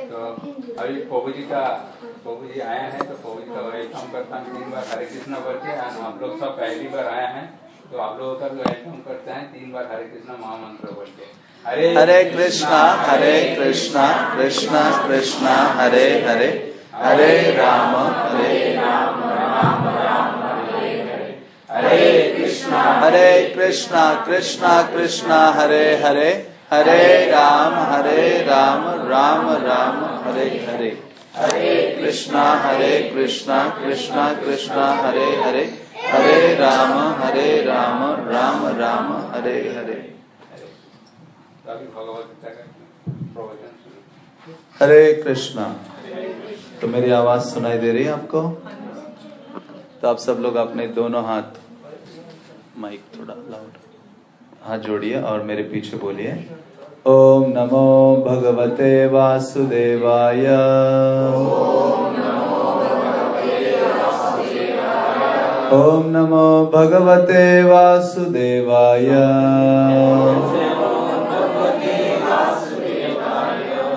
तो अभी प्रभु जी का प्रभु जी आए हैं तो प्रभु जी का वेलकम करता हूँ। तीन बार हरे कृष्णा बोल के और आप लोग सब पहली बार आया है। तो आप लोगों का भी वेलकम करते हैं तीन बार हरे कृष्णा महामंत्र बोल के। हरे कृष्णा हरे कृष्णा कृष्णा कृष्णा हरे हरे। हरे राम हरे राम राम राम हरे हरे। हरे कृष्णा। हरे कृष्णा कृष्णा कृष्णा हरे हरे। हरे राम हरे राम राम राम, हरे हरे। हरे कृष्णा हरे कृष्णा कृष्णा कृष्णा, हरे हरे। हरे राम हरे राम राम राम, हरे हरे। हरे कृष्णा। तो मेरी आवाज़ सुनाई दे रही है आपको? तो आप सब लोग अपने दोनों हाथ, माइक थोड़ा लाउड हाथ जोड़िए और मेरे पीछे बोलिए। ओम नमो भगवते वासुदेवाय। ओम नमो भगवते वासुदेवाय।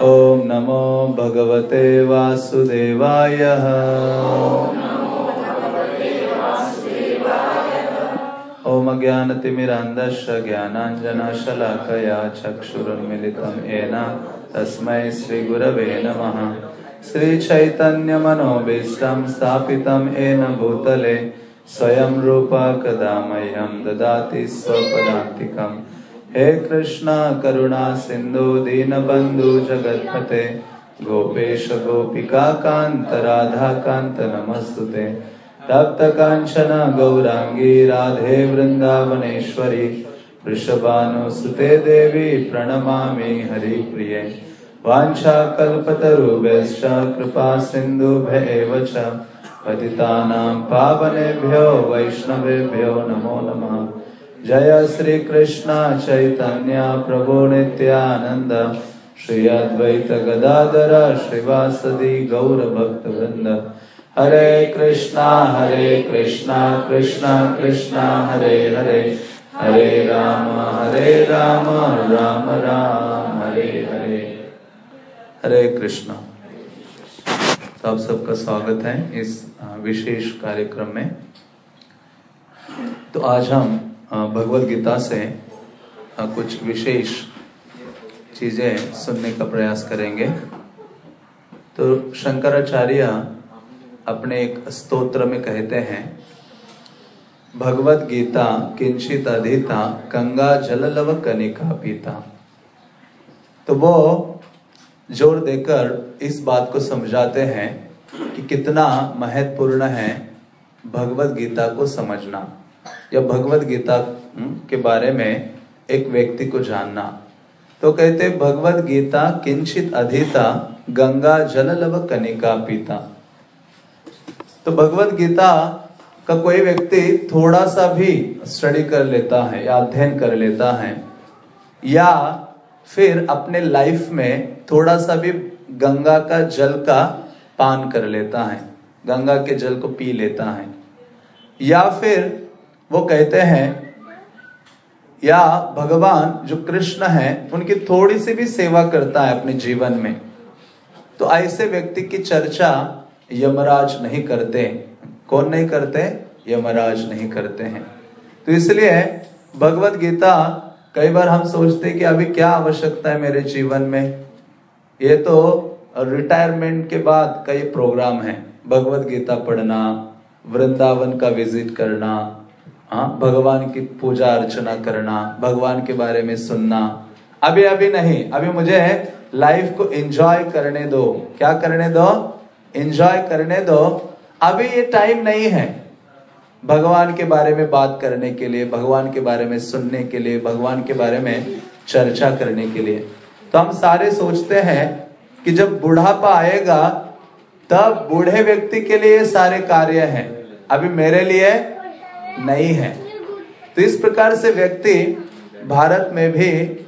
ओम नमो भगवते वासुदेवाय। ओम अज्ञानतिमिरान्धस्य ज्ञानाञ्जनशलाकया चक्षुरुन्मिलितं येन तस्मै श्रीगुरवे नमः श्रीचैतन्यमनोभीष्टं स्थापितं येन भूतले स्वयं रूपा कदा मह्यं ददाति स्वपदान्तिकम् हे कृष्ण करुणा सिंधु दीनबंधु जगतपते गोपेश राधा कांत नमस्तुते तप्त कांचन गौरांगी राधे वृंदावनेश्वरी। वृषभानुसुते देवी प्रणमामि हरिप्रिये। वाञ्छाकल्पतरुभ्यश्च कृपा सिन्धुभ्य च। पतितानां पावनेभ्यो वैष्णवेभ्यो नमो नमः। जय श्री कृष्ण चैतन्य प्रभु नित्यानंद श्री अद्वैत गदाधर श्रीवासदि गौर भक्त वृंद हरे कृष्णा हरे कृष्णा कृष्णा कृष्णा, हरे हरे। हरे राम हरे राम राम राम, हरे हरे। हरे कृष्णा। तो आप सबका स्वागत है इस विशेष कार्यक्रम में। तो आज हम भगवत गीता से कुछ विशेष चीज़ें सुनने का प्रयास करेंगे। तो शंकराचार्य अपने एक स्तोत्र में कहते हैं भगवत गीता किंचित अधिता गंगा जल लव कनिका पीता। तो वो ज़ोर देकर इस बात को समझाते हैं कि कितना महत्वपूर्ण है भगवत गीता को समझना या भगवत गीता हम्म, के बारे में एक व्यक्ति को जानना। तो कहते भगवत गीता किंचित अधिता गंगा जल लव कनिका पीता। तो भगवत गीता का कोई व्यक्ति थोड़ा सा भी स्टडी कर लेता है, या अध्ययन कर लेता है, या फिर अपने लाइफ में थोड़ा सा भी गंगा का जल का पान कर लेता है, गंगा के जल को पी लेता है, या फिर वो कहते हैं, या भगवान जो कृष्ण है, उनकी थोड़ी सी भी सेवा करता है अपने जीवन में। तो ऐसे व्यक्ति की चर्चा यमराज नहीं करते कौन नहीं करते? यमराज नहीं करते हैं। तो इसलिए भगवत गीता कई बार हम सोचते कि अभी क्या आवश्यकता है मेरे जीवन में? ये तो रिटायरमेंट के बाद कई प्रोग्राम हैं। भगवत गीता पढ़ना, वृंदावन का विज़िट करना हाँ भगवान की पूजा अर्चना करना, भगवान के बारे में सुनना। अभी अभी नहीं। अभी मुझे लाइफ को एंजॉय करने दो। क्या करने दो? एंजॉय करने दो। अभी ये टाइम नहीं है। भगवान के बारे में बात करने के लिए, भगवान के बारे में सुनने के लिए, भगवान के बारे में चर्चा करने के लिए। तो हम सारे सोचते हैं कि जब बुढ़ापा आएगा, तब बूढ़े व्यक्ति के लिए सारे कार्य हैं। अभी मेरे लिए नहीं है। तो इस प्रकार से व्यक्ति भारत में भी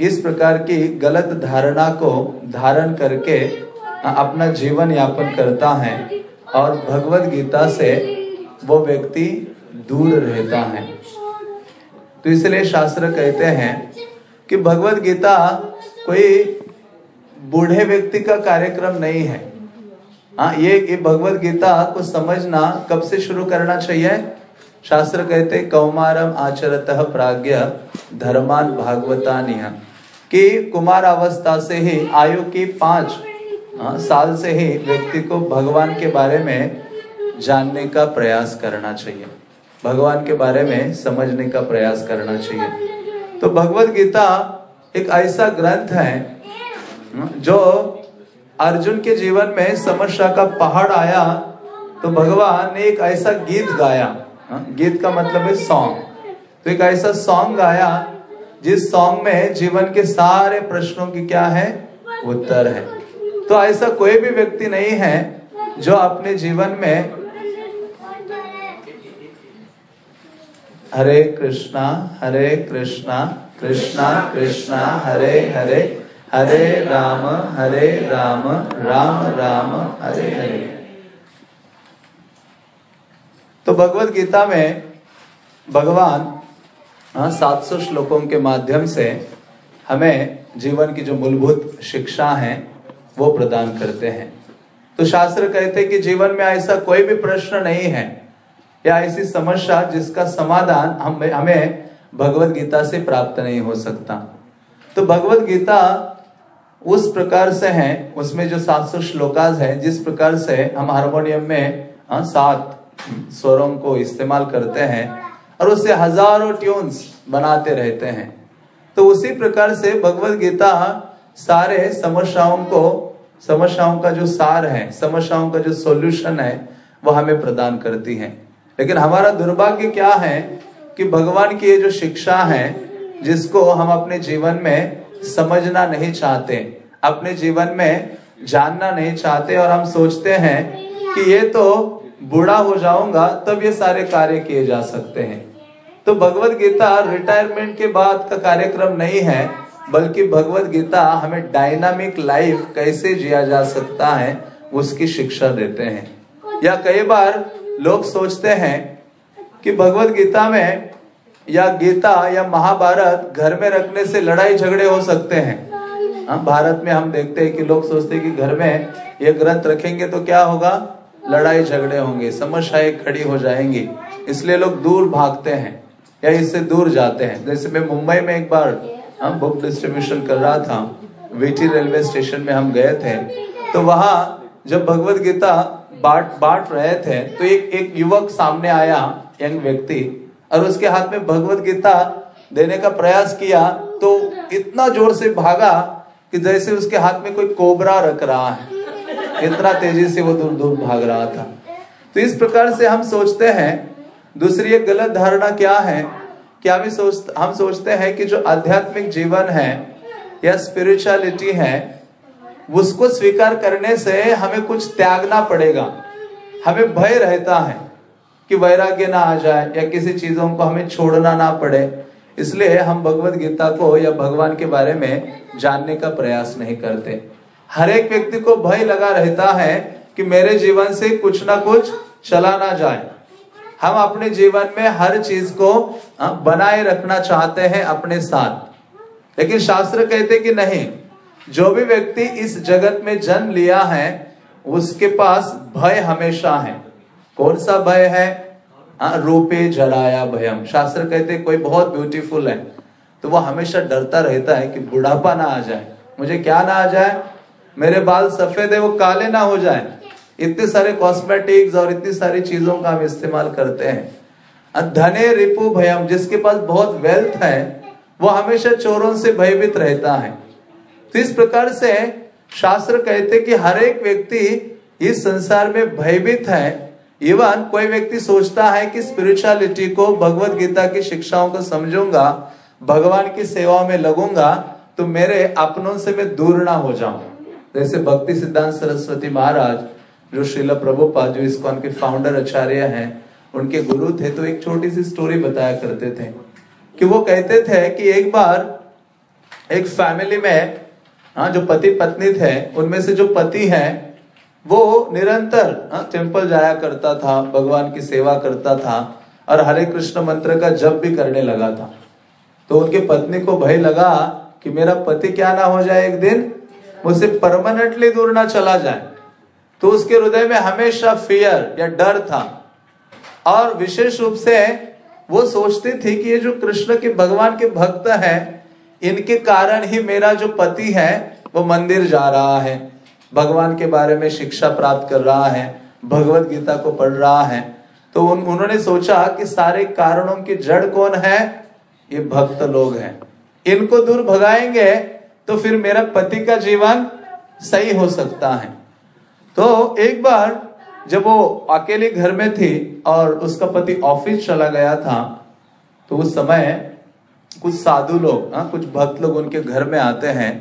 इस प्रकार की गलत धारणा को धारण करके अपना जीवन यापन करता है और भगवत गीता से वो व्यक्ति दूर रहता है। तो इसलिए शास्त्र कहते हैं कि भगवत गीता कोई बूढ़े व्यक्ति का कार्यक्रम नहीं है। हाँ ये ये भगवत गीता को समझना कब से शुरू करना चाहिए? शास्त्र कहते कौमारम आचरत प्राज्ञ धर्मान भागवता कि कुमार अवस्था से ही आयु की पाँच हाँ, साल से ही व्यक्ति को भगवान के बारे में जानने का प्रयास करना चाहिए। भगवान के बारे में समझने का प्रयास करना चाहिए। तो भगवत गीता एक ऐसा ग्रंथ है हाँ, जो अर्जुन के जीवन में समस्या का पहाड़ आया तो भगवान ने एक ऐसा गीत गाया। हाँ, गीत का मतलब है सॉन्ग तो एक ऐसा सॉन्ग गाया जिस सॉन्ग में जीवन के सारे प्रश्नों की क्या है? उत्तर है। तो ऐसा कोई भी व्यक्ति नहीं है जो अपने जीवन में हरे कृष्णा हरे कृष्णा कृष्णा कृष्णा, हरे हरे हरे राम हरे राम राम राम, हरे हरे। तो भगवत गीता में भगवान हाँ सात सौ श्लोकों के माध्यम से हमें जीवन की जो मूलभूत शिक्षा है वो प्रदान करते हैं। तो शास्त्र कहते हैं कि जीवन में ऐसा कोई भी प्रश्न नहीं है या ऐसी समस्या जिसका समाधान हम हमें भगवत गीता से प्राप्त नहीं हो सकता। तो भगवत गीता उस प्रकार से है उसमें जो सात सौ श्लोकाज है जिस प्रकार से हम हारमोनियम में हाँ, सात स्वरों को इस्तेमाल करते हैं और उससे हज़ारों ट्यून्स बनाते रहते हैं। तो उसी प्रकार से भगवत गीता सारे समस्याओं को, समस्याओं का जो सार है, समस्याओं का जो सॉल्यूशन है वो हमें प्रदान करती है। लेकिन हमारा दुर्भाग्य क्या है कि भगवान की ये जो शिक्षा है, जिसको हम अपने जीवन में समझना नहीं चाहते, अपने जीवन में जानना नहीं चाहते और हम सोचते हैं कि ये तो बूढ़ा हो जाऊँगा, तब ये सारे कार्य किए जा सकते हैं। तो भगवत गीता रिटायरमेंट के बाद का कार्यक्रम नहीं है बल्कि भगवत गीता हमें डायनामिक लाइफ कैसे जिया जा सकता है, उसकी शिक्षा देते हैं। या कई बार लोग सोचते हैं कि भगवत गीता में या गीता या महाभारत घर में रखने से लड़ाई झगड़े हो सकते हैं। हम भारत में हम देखते हैं कि लोग सोचते हैं कि घर में ये ग्रंथ रखेंगे तो क्या होगा? लड़ाई झगड़े होंगे, समस्याएँ खड़ी हो जाएँगी। इसलिए लोग दूर भागते हैं या इससे दूर जाते हैं। जैसे मैं मुंबई में एक बार हम बुक डिस्ट्रीब्यूशन कर रहा था वीटी रेलवे स्टेशन में हम गए थे तो वहाँ जब भगवत गीता बांट बांट रहे थे तो एक एक युवक सामने आया, यंग व्यक्ति, और उसके हाथ में भगवत गीता देने का प्रयास किया तो इतना ज़ोर से भागा कि जैसे उसके हाथ में कोई कोबरा रख रहा है, इतना तेज़ी से वो दूर दूर भाग रहा था। तो इस प्रकार से हम सोचते हैं, दूसरी एक गलत धारणा क्या है? कि हम सोच हम सोचते हैं कि जो आध्यात्मिक जीवन है या स्पिरिचुअलिटी है, उसको स्वीकार करने से हमें कुछ त्यागना पड़ेगा। हमें भय रहता है कि वैराग्य ना आ जाए या किसी चीज़ों को हमें छोड़ना ना पड़े। इसलिए हम भगवत गीता को या भगवान के बारे में जानने का प्रयास नहीं करते। हर एक व्यक्ति को भय लगा रहता है कि मेरे जीवन से कुछ ना कुछ चला ना जाए। हम अपने जीवन में हर चीज़ को हाँ, बनाए रखना चाहते हैं अपने साथ। लेकिन शास्त्र कहते कि नहीं जो भी व्यक्ति इस जगत में जन्म लिया है उसके पास भय हमेशा है। कौन सा भय है? हाँ, रूपे जराया भयम। शास्त्र कहते कोई बहुत ब्यूटीफुल है तो वो हमेशा डरता रहता है कि बुढ़ापा ना आ जाए। मुझे क्या ना आ जाए? मेरे बाल सफ़ेद है वो काले ना हो जाए। इतने सारे कॉस्मेटिक्स और इतनी सारी चीज़ों का हम इस्तेमाल करते हैं। धने रिपु भयम, जिसके पास बहुत वेल्थ है, वो हमेशा चोरों से भयभीत रहता है। तो इस प्रकार से शास्त्र कहते कि हर एक व्यक्ति इस संसार में भयभीत है। इवन कोई व्यक्ति सोचता है कि स्पिरिचुअलिटी को, भगवत गीता की शिक्षाओं को समझूँगा, भगवान की सेवा में लगूँगा तो मेरे अपनों से मैं दूर ना हो जाऊँ। जैसे भक्ति सिद्धांत सरस्वती महाराज जो श्रील प्रभुपाद जो इसको के फाउंडर आचार्य हैं उनके गुरु थे तो एक छोटी सी स्टोरी बताया करते थे कि वो कहते थे कि एक बार एक फैमिली में हाँ जो पति पत्नी थे उनमें से जो पति है वो निरंतर हाँ, टेंपल जाया करता था भगवान की सेवा करता था और हरे कृष्ण मंत्र का जप भी करने लगा था। तो उनके पत्नी को भय लगा कि मेरा पति क्या ना हो जाए एक दिन मुझसे परमानेंटली दूर ना चला जाए। तो उसके हृदय में हमेशा फियर या डर था। और विशेष रूप से वो सोचते थे कि ये जो कृष्ण के भगवान के भक्त हैं इनके कारण ही मेरा जो पति है वो मंदिर जा रहा है। भगवान के बारे में शिक्षा प्राप्त कर रहा है भगवत गीता को पढ़ रहा है। तो उन, उन्होंने सोचा कि सारे कारणों की जड़ कौन है? ये भक्त लोग हैं। इनको दूर भगाएँगे तो फिर मेरा पति का जीवन सही हो सकता है। तो एक बार जब वो अकेले घर में थी और उसका पति ऑफ़िस चला गया था तो उस समय कुछ साधु लोग हाँ कुछ भक्त लोग उनके घर में आते हैं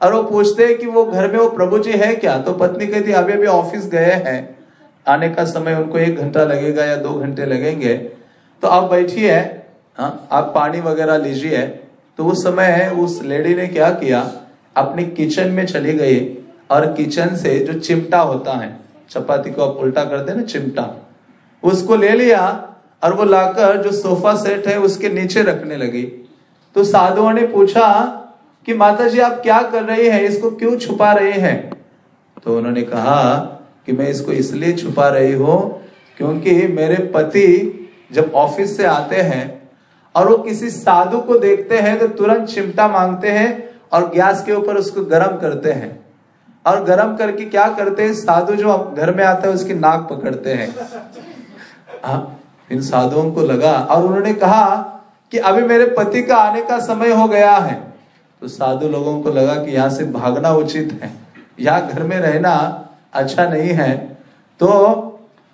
और वो पूछते हैं कि वो घर में वो प्रभु जी है क्या? तो पत्नी कहती अभी अभी ऑफ़िस गए हैं। आने का समय उनको एक घंटा लगेगा या दो घंटे लगेंगे। तो आप बैठिए हाँ आप पानी वगैरह लीजिए। तो उस समय उस लेडी ने क्या किया? अपनी किचन में चली गई। और किचन से जो चिमटा होता है, चपाती को आप उल्टा करते हैं ना, चिमटा। उसको ले लिया और वो लाकर जो सोफा सेट है उसके नीचे रखने लगी। तो साधुओं ने पूछा कि माता जी आप क्या कर रही हैं? इसको क्यों छुपा रहे हैं? तो उन्होंने कहा कि मैं इसको इसलिए छुपा रही हूँ क्योंकि मेरे पति जब ऑफ़िस से आते हैं और वो किसी साधु को देखते हैं तो तुरंत चिमटा मांगते हैं और गैस के ऊपर उसको गर्म करते हैं। और गर्म करके क्या करते हैं? साधु जो घर में आता है उसकी नाक पकड़ते हैं। हाँ, इन साधुओं को लगा और उन्होंने कहा कि अभी मेरे पति का आने का समय हो गया है। तो साधु लोगों को लगा कि यहाँ से भागना उचित है। यहाँ घर में रहना अच्छा नहीं है। तो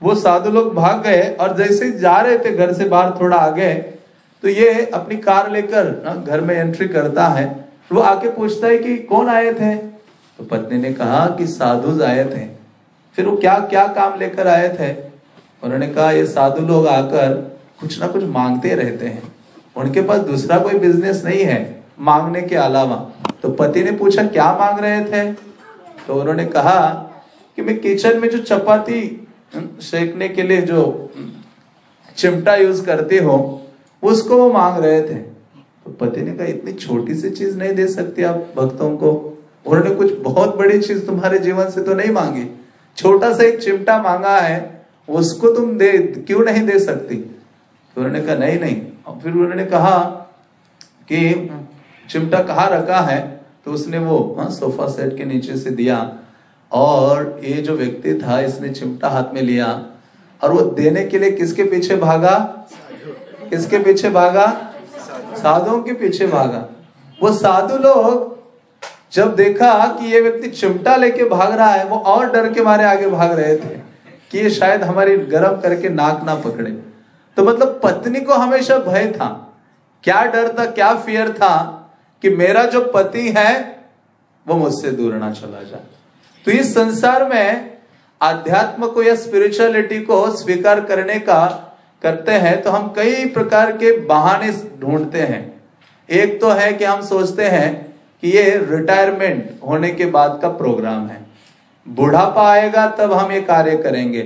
वो साधु लोग भाग गए और जैसे जा रहे थे घर से बाहर थोड़ा आगे तो ये अपनी कार लेकर घर में एंट्री करता है। वो आके पूछता है कि कौन आए थे? तो पत्नी ने कहा कि साधु आए थे फिर वो क्या क्या काम लेकर आए थे उन्होंने कहा, ये साधु लोग आकर कुछ ना कुछ मांगते रहते हैं। उनके पास दूसरा कोई बिज़नेस नहीं है मांगने के अलावा। तो पति ने पूछा, क्या मांग रहे थे? तो उन्होंने कहा कि, मैं किचन में जो चपाती सेकने के लिए जो चिमटा यूज़ करती हूँ, उसको वो मांग रहे थे। तो पति ने कहा, इतनी छोटी सी चीज़ नहीं दे सकती आप भक्तों को? उन्होंने कुछ बहुत बड़ी चीज़ तुम्हारे जीवन से तो नहीं मांगी। छोटा सा एक चिमटा मांगा है, उसको तुम दे, क्यों नहीं दे सकती? तो उन्होंने कहा, नहीं नहीं। और फिर उन्होंने कहा कि चिमटा कहा रखा है? तो उसने वो हाँ सोफा सेट के नीचे से दिया और ये जो व्यक्ति था, इसने चिमटा हाथ में लिया और वो देने के लिए किसके पीछे भागा? किसके पीछे भागा? साधुओं के पीछे भागा। वो साधु लोग जब देखा कि ये व्यक्ति चिमटा लेके भाग रहा है, वो और डर के मारे आगे भाग रहे थे कि ये शायद हमारी गर्म करके नाक ना पकड़े। तो मतलब पत्नी को हमेशा भय था। क्या डर था, क्या फियर था कि मेरा जो पति है, वो मुझसे दूर ना चला जाए। तो इस संसार में अध्यात्म को या स्पिरिचुअलिटी को स्वीकार करने का करते हैं तो हम कई प्रकार के बहाने ढूंढते हैं। एक तो है कि हम सोचते हैं कि ये रिटायरमेंट होने के बाद का प्रोग्राम है। बुढ़ापा आएगा, तब हम ये कार्य करेंगे।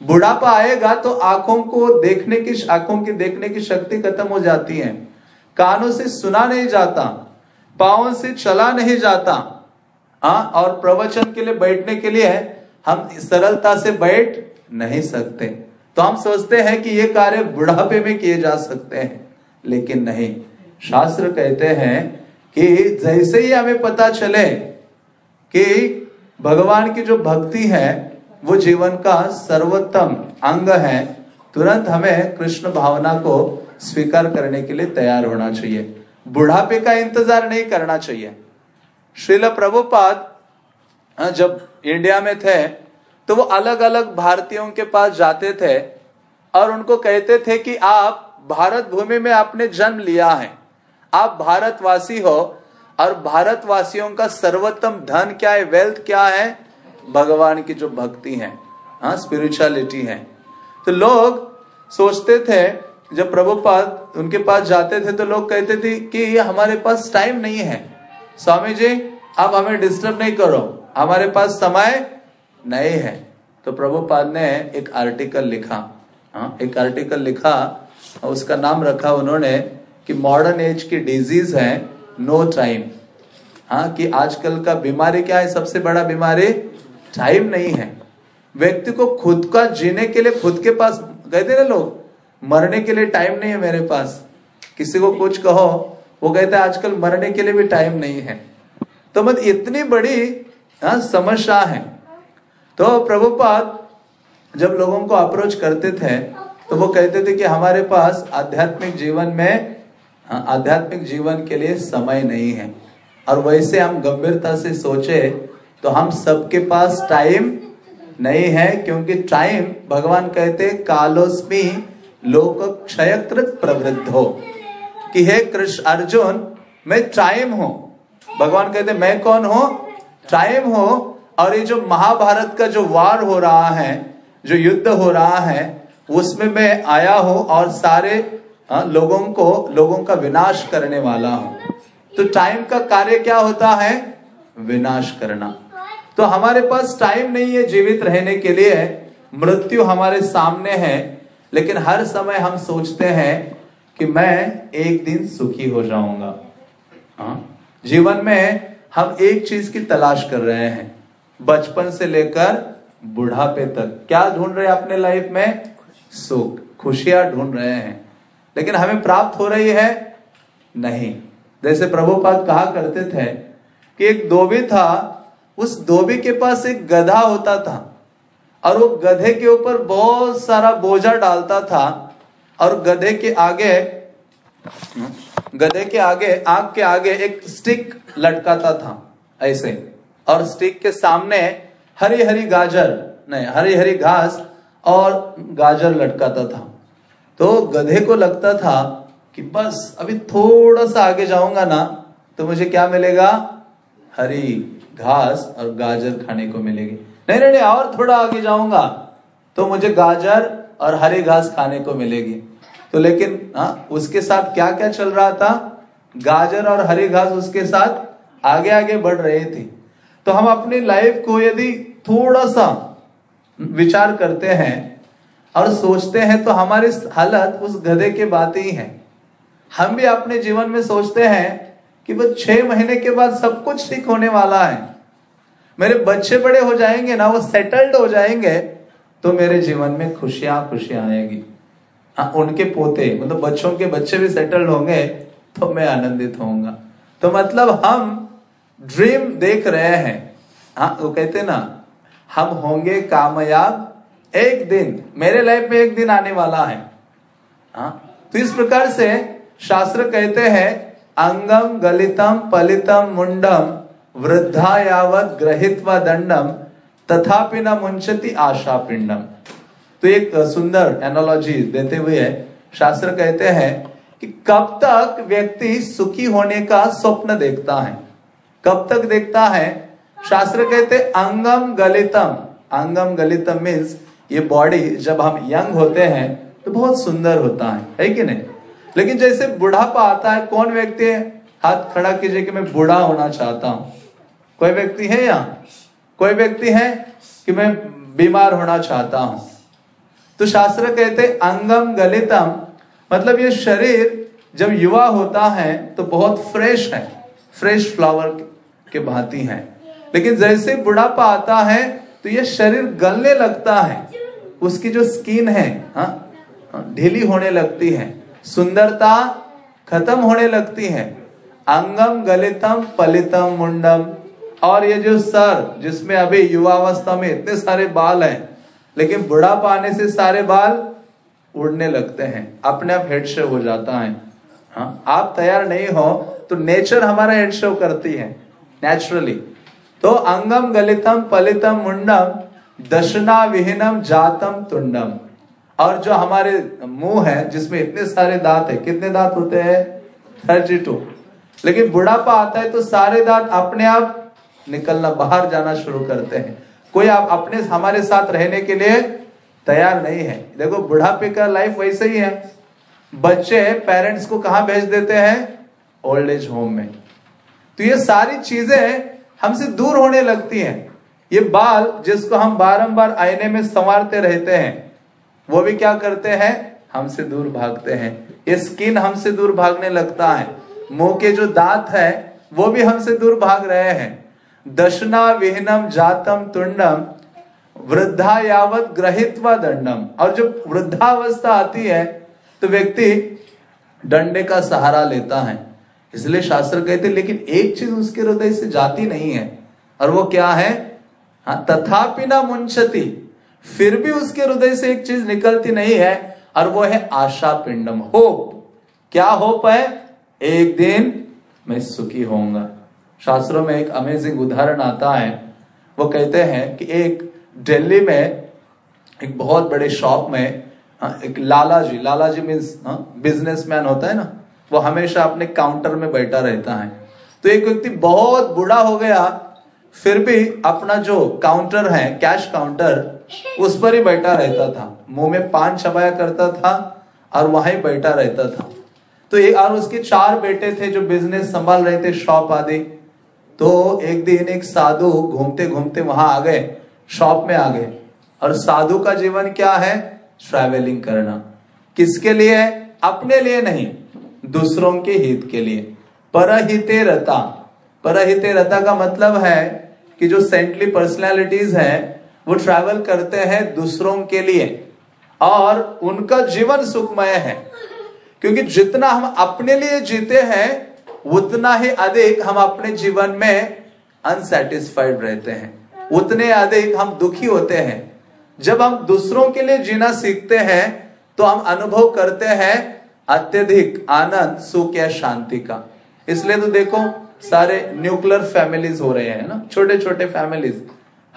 बुढ़ापा आएगा तो आँखों को देखने की, आँखों की देखने की शक्ति खत्म हो जाती है। कानों से सुना नहीं जाता पाओ से चला नहीं जाता। हाँ और प्रवचन के लिए बैठने के लिए हम सरलता से बैठ नहीं सकते। तो हम सोचते हैं कि ये कार्य बुढ़ापे में किए जा सकते हैं, लेकिन नहीं। शास्त्र कहते हैं कि जैसे ही हमें पता चले कि भगवान की जो भक्ति है वो जीवन का सर्वोत्तम अंग है तुरंत हमें कृष्ण भावना को स्वीकार करने के लिए तैयार होना चाहिए। बुढ़ापे का इंतज़ार नहीं करना चाहिए। श्रील प्रभुपाद हाँ, जब इंडिया में थे तो वो अलग अलग भारतीयों के पास जाते थे और उनको कहते थे कि आप भारत भूमि में आपने जन्म लिया है। आप भारतवासी हो और भारतवासियों का सर्वोत्तम धन क्या है? वेल्थ क्या है? भगवान की जो भक्ति है हाँ स्पिरिचुअलिटी है। तो लोग सोचते थे, जब प्रभुपाद उनके पास जाते थे तो लोग कहते थे कि हमारे पास टाइम नहीं है। स्वामी जी, आप हमें डिस्टर्ब नहीं करो। हमारे पास समय नहीं है। तो प्रभुपाद ने एक आर्टिकल लिखा हाँ एक आर्टिकल लिखा, उसका नाम रखा उन्होंने कि मॉडर्न एज की डिज़ीज़ है नो टाइम हाँ कि आजकल का बीमारी क्या है? सबसे बड़ा बीमारी टाइम नहीं है। व्यक्ति को खुद का जीने के लिए खुद के पास कहते ना लोग मरने के लिए टाइम नहीं है मेरे पास। किसी को कुछ कहो वो कहते आजकल मरने के लिए भी टाइम नहीं है। तो मत इतनी बड़ी हाँ, समस्या है। तो प्रभुपाद जब लोगों को अप्रोच करते थे तो वो कहते थे कि हमारे पास आध्यात्मिक जीवन में आध्यात्मिक जीवन के लिए समय नहीं है। और वैसे हम गंभीरता से सोचे तो हम सबके पास टाइम नहीं है, क्योंकि टाइम भगवान कहते, कालोस्मी लोक क्षयकृत प्रवृद्ध हो। कि हे कृष्ण अर्जुन, मैं टाइम हूँ। भगवान कहते, मैं कौन हूँ? टाइम हो। और ये जो महाभारत का जो वार हो रहा है, जो युद्ध हो रहा है, उसमें मैं आया हूँ और सारे आ, लोगों को लोगों का विनाश करने वाला हूँ। तो टाइम का कार्य क्या होता है? विनाश करना। तो हमारे पास टाइम नहीं है जीवित रहने के लिए। मृत्यु हमारे सामने है लेकिन हर समय हम सोचते हैं कि मैं एक दिन सुखी हो जाऊँगा। हाँ जीवन में हम एक चीज़ की तलाश कर रहे हैं बचपन से लेकर बुढ़ापे तक। क्या ढूंढ रहे हैं अपने लाइफ में? सुख। खुशियाँ ढूंढ रहे हैं। लेकिन हमें प्राप्त हो रही है नहीं। जैसे प्रभुपाद कहा करते थे कि एक धोबी था, उस धोबी के पास एक गधा होता था और वो गधे के ऊपर बहुत सारा बोझा डालता था और गधे के आगे, गधे के आगे आग के आगे एक स्टिक लटकाता था, ऐसे। और स्टिक के सामने हरी हरी गाजर, नहीं हरी हरी घास और गाजर लटकाता था। तो गधे को लगता था कि बस अभी थोड़ा सा आगे जाऊँगा ना तो मुझे क्या मिलेगा? हरी घास और गाजर खाने को मिलेगी। नहीं नहीं नहीं और थोड़ा आगे जाऊँगा तो मुझे गाजर और हरी घास खाने को मिलेगी। तो लेकिन आ, हाँ, उसके साथ क्या क्या चल रहा था? गाजर और हरी घास उसके साथ आगे आगे बढ़ रही थी। तो हम अपनी लाइफ को यदि थोड़ा सा विचार करते हैं और सोचते हैं तो हमारी हालत उस गधे के बात ही है। हम भी अपने जीवन में सोचते हैं कि वो छह महीने के बाद सब कुछ ठीक होने वाला है। मेरे बच्चे बड़े हो जाएँगे ना, वो सेटल्ड हो जाएँगे तो मेरे जीवन में खुशियाँ खुशियाँ आएगी। हाँ उनके पोते मतलब बच्चों के बच्चे भी सेटल्ड होंगे तो मैं आनंदित होऊँगा। तो मतलब हम ड्रीम देख रहे हैं। हाँ वो कहते ना, हम होंगे कामयाब एक दिन, मेरे लाइफ में एक दिन आने वाला है। हाँ? तो इस प्रकार से शास्त्र कहते हैं, अंगम गलितम पलितम मुंडम वृद्धा यावत ग्रहित्वा दंडम तथापि न मुंचती आशा पिंडम तो एक सुंदर एनोलॉजी देते हुए शास्त्र कहते हैं कि कब तक व्यक्ति सुखी होने का स्वप्न देखता है? कब तक देखता है? शास्त्र कहते अंगम गलितम। अंगम गलितम मीन्स ये बॉडी जब हम यंग होते हैं तो बहुत सुंदर होता है है कि नहीं? लेकिन जैसे बुढ़ापा आता है, कौन व्यक्ति है? हाथ खड़ा कीजिए कि मैं बूढ़ा होना चाहता हूँ। कोई व्यक्ति है यहाँ? कोई व्यक्ति है कि मैं बीमार होना चाहता हूँ? तो शास्त्र कहते अंगम गलितम। मतलब ये शरीर जब युवा होता है तो बहुत फ्रेश है। फ्रेश फ्लावर के भांति है। लेकिन जैसे बुढ़ापा आता है तो ये शरीर गलने लगता है। उसकी जो स्किन है हाँ, ढीली होने लगती है सुंदरता खत्म होने लगती है। अंगम गलितम पलितम मुंडम। और ये जो सर जिसमें अभी युवावस्था में इतने सारे बाल हैं लेकिन बुढ़ा पाने से सारे बाल उड़ने लगते हैं अपने आप हेड शो हो जाता है। हाँ आप तैयार नहीं हो तो नेचर हमारा हेड शो करती है नेचुरली तो अंगम गलितम पलितम मुंडम दशना विहीनम जातम तुंडम और जो हमारे मुँह है, जिसमें इतने सारे दांत है, कितने दांत होते हैं? Thirty two. लेकिन बुढ़ापा आता है तो सारे दांत अपने आप निकलना, बाहर जाना शुरू करते हैं। कोई आप अपने, हमारे साथ रहने के लिए तैयार नहीं है। देखो, बुढ़ापे का लाइफ वैसे ही है। बच्चे पेरेंट्स को कहा भेज देते हैं? ओल्ड एज होम में। तो ये सारी चीज़ें हमसे दूर होने लगती हैं। ये बाल जिसको हम बारंबार आईने में संवारते रहते हैं, वो भी क्या करते हैं? हमसे दूर भागते हैं। ये स्किन हमसे दूर भागने लगता है। मुँह के जो दांत है, वो भी हमसे दूर भाग रहे हैं। दशना विहीनम जातम तुंडम वृद्धा यावत ग्रहित्वा दंडम। और जब वृद्धावस्था आती है तो व्यक्ति डंडे का सहारा लेता है। इसलिए शास्त्र कहते लेकिन एक चीज़ उसके हृदय से जाती नहीं है। और वो क्या है? हाँ तथापि ना मुंशति। फिर भी उसके हृदय से एक चीज़ निकलती नहीं है और वो है आशा पिंडम होप। क्या होप है? एक दिन मैं सुखी होऊँगा। शास्त्रों में एक अमेजिंग उदाहरण आता है। वो कहते हैं कि एक दिल्ली में एक बहुत बड़े शॉप में हाँ, एक लाला जी लाला जी मीन्स बिजनेसमैन होता है ना वो हमेशा अपने काउंटर में बैठा रहता है। तो एक व्यक्ति बहुत बूढ़ा हो गया फिर भी अपना जो काउंटर है कैश काउंटर उस पर ही बैठा रहता था। मुँह में पान चबाया करता था और वहाँ बैठा रहता था। तो एक और उसके चार बेटे थे जो बिज़नेस संभाल रहे थे शॉप आदि। तो एक दिन एक साधु घूमते घूमते वहाँ आ गए शॉप में आ गए। और साधु का जीवन क्या है? ट्रैवलिंग करना। किसके लिए? अपने लिए नहीं, दूसरों के हित के लिए। परहिते रता परहिते रता का मतलब है कि जो सेंटली पर्सनैलिटीज हैं, वो ट्रैवल करते हैं दूसरों के लिए। और उनका जीवन सुखमय है। क्योंकि जितना हम अपने लिए जीते हैं, उतना ही अधिक हम अपने जीवन में अनसेटिस्फाइड रहते हैं। उतने अधिक हम दुखी होते हैं। जब हम दूसरों के लिए जीना सीखते हैं तो हम अनुभव करते हैं अत्यधिक आनंद, सुख या शांति का। इसलिए तो देखो सारे न्यूक्लियर फैमिलीज़ हो रहे हैं ना छोटे छोटे फैमिलीज़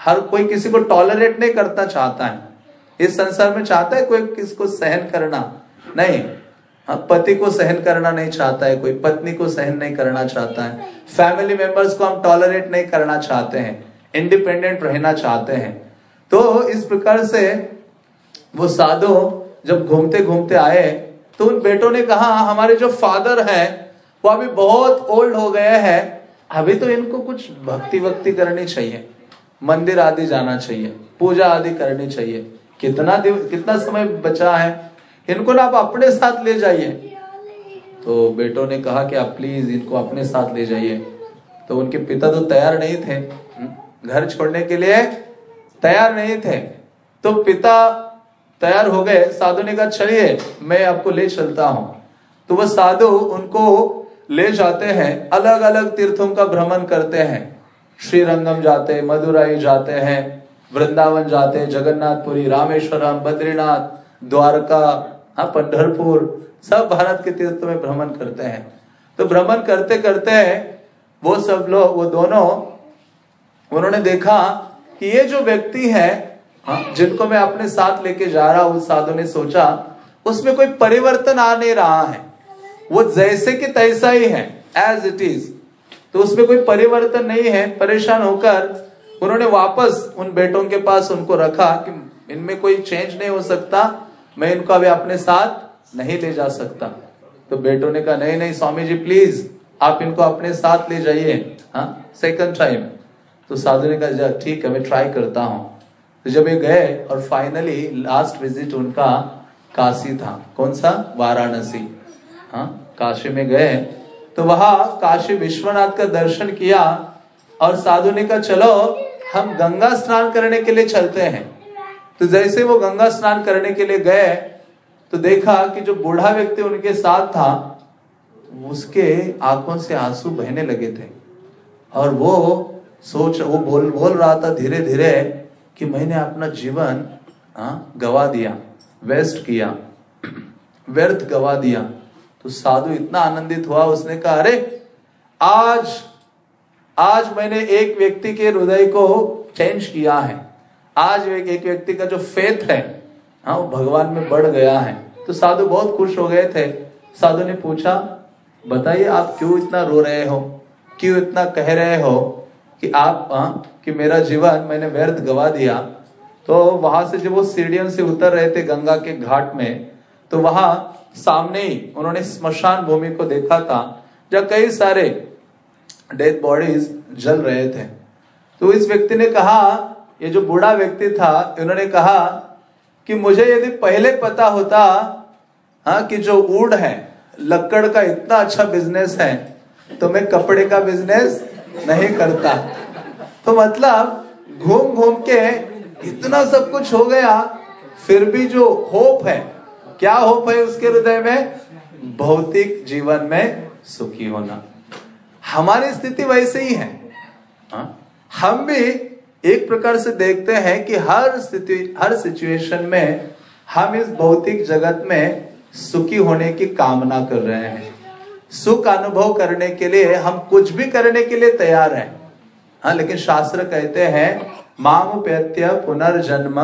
हर कोई किसी को टॉलरेट नहीं करना चाहता है। इस संसार में चाहता है कोई किसको सहन करना? नहीं। हाँ पति को सहन करना नहीं चाहता है, कोई पत्नी को सहन नहीं करना चाहता है। फैमिली मेंबर्स को हम टॉलरेट नहीं करना चाहते हैं। इंडिपेंडेंट रहना चाहते हैं। तो इस प्रकार से वो साधु जब घूमते घूमते आए तो उन बेटों ने कहा हमारे जो फादर हैं वो अभी बहुत ओल्ड हो गए हैं अभी तो इनको कुछ भक्ति भक्ति करनी चाहिए मंदिर आदि जाना चाहिए पूजा आदि करनी चाहिए। कितना कितना समय बचा है इनको ना आप अपने साथ ले जाइए। तो बेटों ने कहा कि आप प्लीज़ इनको अपने साथ ले जाइए। तो उनके पिता तो तैयार नहीं थे हम्म, घर छोड़ने के लिए तैयार नहीं थे। तो पिता तैयार हो गए साधु ने कहा चलिए मैं आपको ले चलता हूँ। तो वह साधु उनको ले जाते हैं अलग अलग तीर्थों का भ्रमण करते हैं। श्रीरंगम जाते मदुराई जाते हैं वृंदावन जाते जगन्नाथपुरी रामेश्वरम बद्रीनाथ द्वारका हाँ पंढरपुर सब भारत के तीर्थों में भ्रमण करते हैं। तो भ्रमण करते करते वो सब लोग वो दोनों उन्होंने देखा कि ये जो व्यक्ति है हाँ, जिनको मैं अपने साथ लेके जा रहा हूँ साधु ने सोचा उसमें कोई परिवर्तन आ नहीं रहा है। वो जैसे कि तैसा ही है एज इट इज़ तो उसमें कोई परिवर्तन नहीं है, परेशान होकर उन्होंने वापस उन बेटों के पास उनको रखा कि इनमें कोई चेंज नहीं हो सकता, मैं इनको अभी अपने साथ नहीं ले जा सकता। तो बेटों ने कहा, नहीं नहीं, स्वामी जी प्लीज़ आप इनको अपने साथ ले जाइए हाँ सेकंड टाइम तो साधु ने कहा ठीक है, मैं ट्राई करता हूँ. तो जब ये गए और फाइनली लास्ट विज़िट उनका काशी था। कौन सा? वाराणसी। हाँ काशी में गए तो वहाँ काशी विश्वनाथ का दर्शन किया और साधु ने कहा चलो हम गंगा स्नान करने के लिए चलते हैं। तो जैसे वो गंगा स्नान करने के लिए गए तो देखा कि जो बूढ़ा व्यक्ति उनके साथ था उसके आँखों से आँसू बहने लगे थे। और वो सोच वो बोल बोल रहा था धीरे धीरे कि मैंने अपना जीवन हाँ, गवा दिया वेस्ट किया व्यर्थ गवा दिया। तो साधु इतना आनंदित हुआ उसने कहा अरे आज आज मैंने एक व्यक्ति के हृदय को चेंज किया है। आज एक व्यक्ति का जो फेथ है हाँ वो भगवान में बढ़ गया है। तो साधु बहुत खुश हो गए थे। साधु ने पूछा बताइए आप क्यों इतना रो रहे हो? क्यों इतना कह रहे हो कि आप आ, हाँ, कि मेरा जीवन मैंने व्यर्थ गवा दिया? तो वहाँ से जब वो सीढ़ियों से उतर रहे थे गंगा के घाट में तो वहाँ सामने ही उन्होंने स्मशान भूमि को देखा था, जहाँ कई सारे डेथ बॉडीज जल रहे थे। तो इस व्यक्ति ने कहा, ये जो बूढ़ा व्यक्ति था उन्होंने कहा कि मुझे यदि पहले पता होता हाँ कि जो ऊड है, लक्कड़ का इतना अच्छा बिज़नेस है तो मैं कपड़े का बिज़नेस नहीं करता। तो मतलब घूम घूम के इतना सब कुछ हो गया, फिर भी जो होप है क्या हो है उसके हृदय में? भौतिक जीवन में सुखी होना। हमारी स्थिति वैसे ही है। हा? हम भी एक प्रकार से देखते हैं कि हर स्थिति, हर सिचुएशन में हम इस भौतिक जगत में सुखी होने की कामना कर रहे हैं। सुख अनुभव करने के लिए हम कुछ भी करने के लिए तैयार हैं। हाँ लेकिन शास्त्र कहते हैं, माम प्रत्य पुनर्जन्म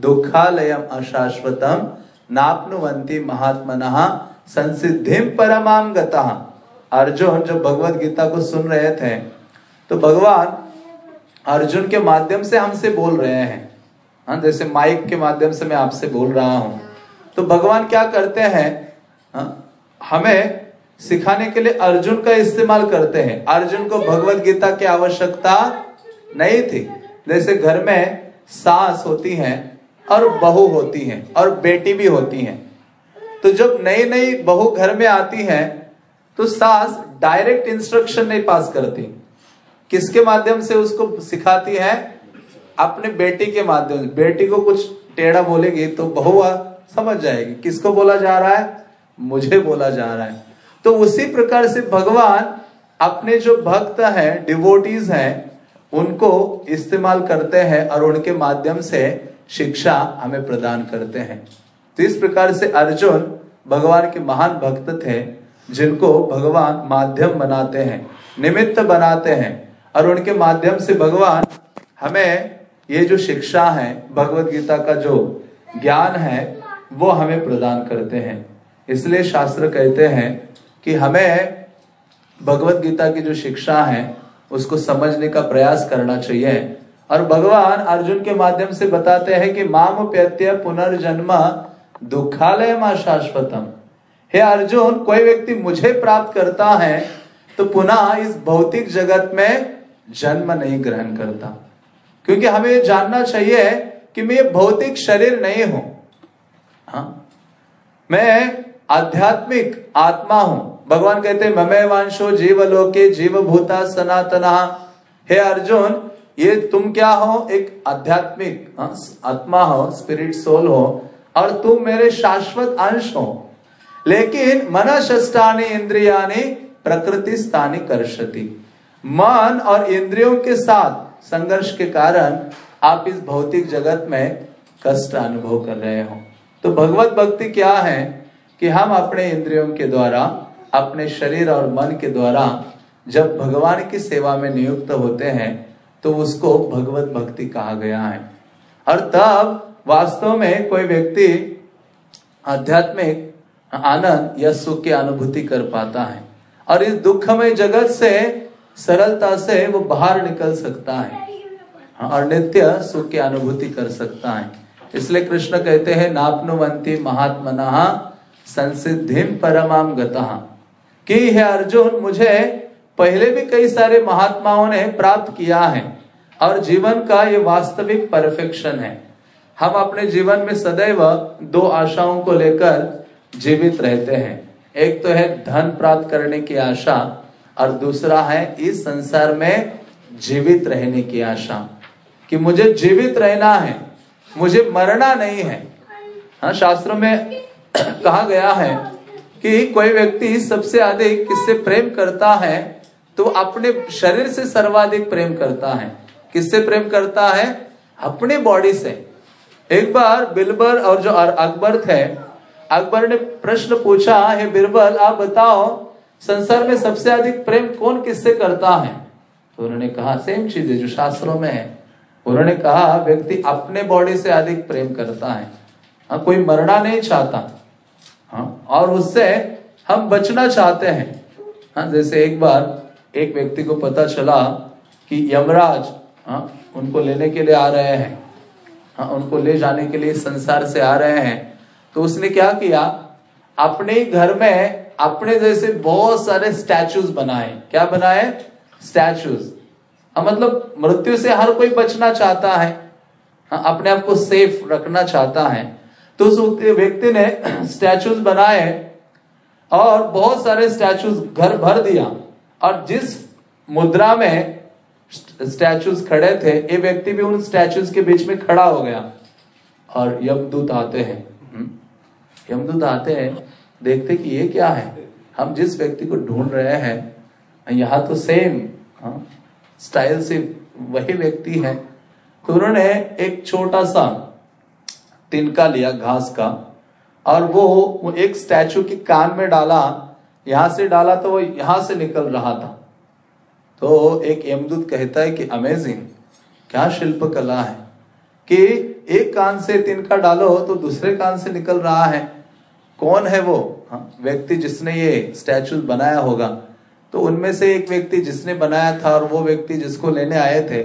दुखालयम अशाश्वतम। नापनुवंती महात्मन संसिधिम परमाम अर्जुन जो भगवत गीता को सुन रहे थे तो भगवान अर्जुन के माध्यम से हमसे बोल रहे हैं। हाँ जैसे माइक के माध्यम से मैं आपसे बोल रहा हूँ। तो भगवान क्या करते हैं? हाँ, हमें सिखाने के लिए अर्जुन का इस्तेमाल करते हैं। अर्जुन को भगवत गीता की आवश्यकता नहीं थी। जैसे घर में सास होती हैं और बहू होती हैं, और बेटी भी होती हैं। तो जब नई नई बहू घर में आती हैं तो सास डायरेक्ट इंस्ट्रक्शन नहीं पास करती। किसके माध्यम से उसको सिखाती है? अपने बेटी के माध्यम से। बेटी को कुछ टेढ़ा बोलेगी तो बहू समझ जाएगी। किसको बोला जा रहा है? मुझे बोला जा रहा है। तो उसी प्रकार से भगवान अपने जो भक्त हैं डिवोटीज हैं, उनको इस्तेमाल करते हैं और उनके माध्यम से। शिक्षा हमें प्रदान करते हैं। तो इस प्रकार से अर्जुन भगवान के महान भक्त थे, जिनको भगवान माध्यम बनाते हैं, निमित्त बनाते हैं, और उनके माध्यम से भगवान हमें ये जो शिक्षा है, भगवत गीता का जो ज्ञान है, वो हमें प्रदान करते हैं। इसलिए शास्त्र कहते हैं कि हमें भगवत गीता की जो शिक्षा है, उसको समझने का प्रयास करना चाहिए। और भगवान अर्जुन के माध्यम से बताते हैं कि माम प्रत्यय पुनर्जन्म दुखालय मा शाश्वतम। हे अर्जुन, कोई व्यक्ति मुझे प्राप्त करता है तो पुनः इस भौतिक जगत में जन्म नहीं ग्रहण करता। क्योंकि हमें जानना चाहिए कि मैं भौतिक शरीर नहीं हूँ। हाँ? मैं आध्यात्मिक आत्मा हूँ। भगवान कहते ममे वांशो जीवलोके जीव भूता सनातना। हे अर्जुन ये तुम क्या हो? एक आध्यात्मिक हाँ, आत्मा हो स्पिरिट सोल हो और तुम मेरे शाश्वत अंश हो। लेकिन मन शस्टानी इंद्रियानी प्रकृति स्थानी करशति मन और इंद्रियों के साथ संघर्ष के कारण आप इस भौतिक जगत में कष्ट अनुभव कर रहे हो। तो भगवत भक्ति क्या है? कि हम अपने इंद्रियों के द्वारा अपने शरीर और मन के द्वारा जब भगवान की सेवा में नियुक्त होते हैं तो उसको भगवत भक्ति कहा गया है। और तब वास्तव में कोई व्यक्ति आध्यात्मिक आनंद या सुख की अनुभूति कर पाता है और इस दुखमय जगत से, सरलता से वो बाहर निकल सकता है। और नित्य सुख की अनुभूति कर सकता है। इसलिए कृष्ण कहते हैं नापनुवंती महात्मना संसिधिम परमाम गता। कि है अर्जुन, मुझे पहले भी कई सारे महात्माओं ने प्राप्त किया है। और जीवन का ये वास्तविक परफेक्शन है। हम अपने जीवन में सदैव दो आशाओं को लेकर जीवित रहते हैं। एक तो है धन प्राप्त करने की आशा और दूसरा है इस संसार में जीवित रहने की आशा कि मुझे जीवित रहना है, मुझे मरना नहीं है। हाँ शास्त्रों में कहा गया है कि कोई व्यक्ति सबसे अधिक किससे प्रेम करता है तो अपने शरीर से सर्वाधिक प्रेम करता है। किससे प्रेम करता है? अपने बॉडी से। एक बार बिरबल और जो अकबर थे, अकबर ने प्रश्न पूछा, हे बिरबल आप बताओ, संसार में सबसे अधिक प्रेम कौन किससे करता है? तो उन्होंने कहा, सेम चीज़ है जो शास्त्रों में है। उन्होंने कहा, व्यक्ति अपने बॉडी से अधिक प्रेम करता है। हाँ कोई मरना नहीं चाहता। हाँ और उससे हम बचना चाहते हैं। हाँ जैसे एक बार एक व्यक्ति को पता चला कि यमराज हाँ उनको लेने के लिए आ रहे हैं। हाँ उनको ले जाने के लिए संसार से आ रहे हैं। तो उसने क्या किया? अपने घर में अपने जैसे बहुत सारे स्टैचूज बनाए। क्या बनाए? स्टैचूज हाँ, मतलब मृत्यु से हर कोई बचना चाहता है। हाँ, अपने आप को सेफ़ रखना चाहता है। तो उस व्यक्ति ने स्टैचूज बनाए और बहुत सारे स्टैचूज घर भर दिया। और जिस मुद्रा में स्टैचूज खड़े थे ये व्यक्ति भी उन स्टैचूज के बीच में खड़ा हो गया और यमदूत आते हैं। हम्म? यमदूत आते हैं देखते कि ये क्या है। हम जिस व्यक्ति को ढूंढ रहे हैं यहाँ तो सेम स्टाइल से वही व्यक्ति है। तो उन्होंने एक छोटा सा तिनका लिया घास का और वो, वो एक स्टैचू के कान में डाला यहाँ से डाला तो वो यहाँ से निकल रहा था। तो एक यमदूत कहता है कि अमेजिंग क्या शिल्प कला है कि एक कान से तिनका डालो तो दूसरे कान से निकल रहा है। कौन है वो? हाँ, व्यक्ति जिसने ये स्टैचू बनाया होगा। तो उनमें से एक व्यक्ति जिसने बनाया था और वो व्यक्ति जिसको लेने आए थे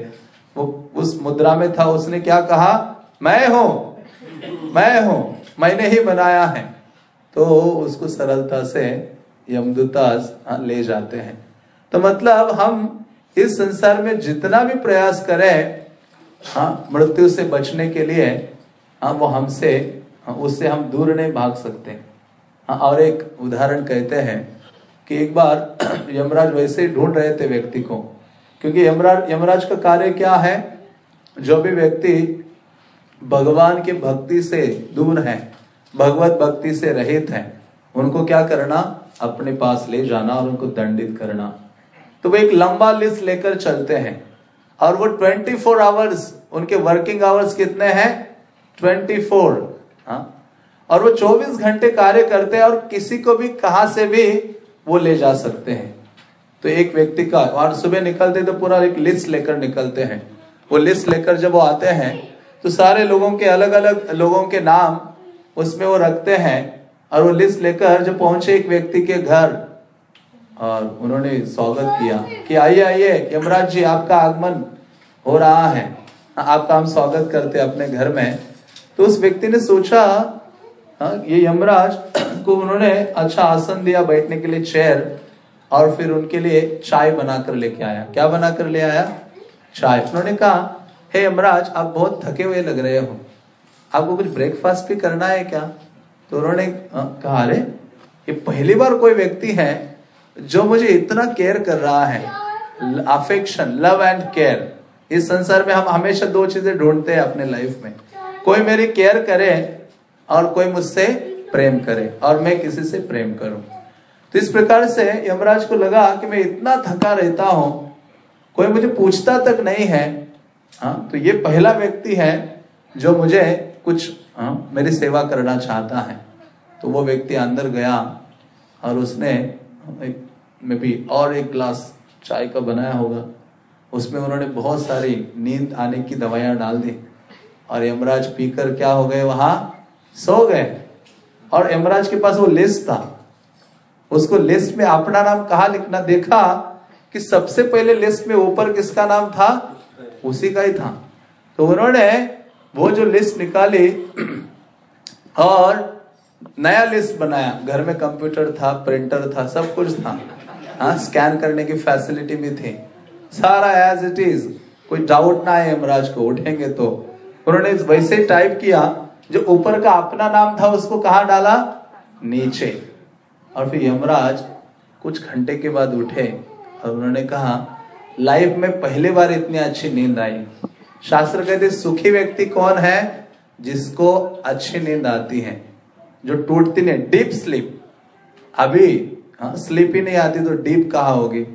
वो उस मुद्रा में था। उसने क्या कहा? मैं हूँ मैं हूँ मैंने ही बनाया है। तो उसको सरलता से यमदूतास हाँ, ले जाते हैं। तो मतलब हम इस संसार में जितना भी प्रयास करें हाँ मृत्यु से बचने के लिए हाँ वो हमसे हाँ, उससे हम दूर नहीं भाग सकते। हाँ और एक उदाहरण कहते हैं कि एक बार यमराज वैसे ही ढूंढ रहे थे व्यक्ति को क्योंकि यमराज यमराज का कार्य क्या है? जो भी व्यक्ति भगवान की भक्ति से दूर है भगवत भक्ति से रहित है उनको क्या करना? अपने पास ले जाना और उनको दंडित करना। तो वो एक लंबा लिस्ट लेकर चलते हैं। और वो 24 फोर आवर्स उनके वर्किंग आवर्स कितने हैं? 24 फोर हाँ। और वो 24 घंटे कार्य करते हैं और किसी को भी कहा से भी वो ले जा सकते हैं। तो एक व्यक्ति का, और सुबह निकलते तो पूरा एक लिस्ट लेकर निकलते हैं। वो लिस्ट लेकर जब वो आते हैं तो सारे लोगों के अलग अलग लोगों के नाम उसमें वो रखते हैं। और वो लिस्ट लेकर जब पहुँचे एक व्यक्ति के घर और उन्होंने स्वागत किया कि आइए आइए यमराज जी आपका आगमन हो रहा है। आपका हम स्वागत करते अपने घर में। तो उस व्यक्ति ने सोचा हाँ, ये यमराज को उन्होंने अच्छा आसन दिया बैठने के लिए चेयर और फिर उनके लिए चाय बनाकर लेके आया। क्या बनाकर ले आया? चाय। उन्होंने कहा हे यमराज आप बहुत थके हुए लग रहे हो। आपको कुछ ब्रेकफास्ट भी करना है क्या? तो उन्होंने हाँ, कहा अरे ये पहली बार कोई व्यक्ति है जो मुझे इतना केयर कर रहा है अफेक्शन लव एंड केयर इस संसार में हम हमेशा दो चीज़ें ढूंढते हैं अपने लाइफ में। कोई मेरी केयर करे और कोई मुझसे प्रेम करे और मैं किसी से प्रेम करूँ। तो इस प्रकार से यमराज को लगा कि मैं इतना थका रहता हूँ कोई मुझे पूछता तक नहीं है। हाँ तो ये पहला व्यक्ति है जो मुझे कुछ हाँ, मेरी सेवा करना चाहता है। तो वो व्यक्ति अंदर गया और उसने में भी और एक ग्लास चाय का बनाया होगा। उसमें उन्होंने बहुत सारी नींद आने की दवाइयाँ डाल दी। और यमराज पीकर क्या हो गए वहाँ? सो गए। और यमराज के पास वो लिस्ट था। उसको लिस्ट में अपना नाम कहा लिखना, देखा कि सबसे पहले लिस्ट में ऊपर किसका नाम था? उसी का ही था। तो उन्होंने वो जो लिस्ट निकाली, और नया लिस्ट बनाया। घर में कंप्यूटर था प्रिंटर था, सब कुछ था। हाँ स्कैन करने की फैसिलिटी भी थी। सारा एज इट इज़ कोई डाउट ना है यमराज को, उठेंगे तो। उन्होंने वैसे टाइप किया, जो ऊपर का अपना नाम था, उसको कहा डाला? नीचे। और फिर यमराज कुछ घंटे के बाद उठे और उन्होंने कहा लाइफ में पहली बार इतनी अच्छी नींद आई। शास्त्र कहते सुखी व्यक्ति कौन है जिसको अच्छी नींद आती है? जो टूटती नहीं डीप स्लीप अभी हाँ स्लीप ही नहीं आती तो डीप कहा होगी?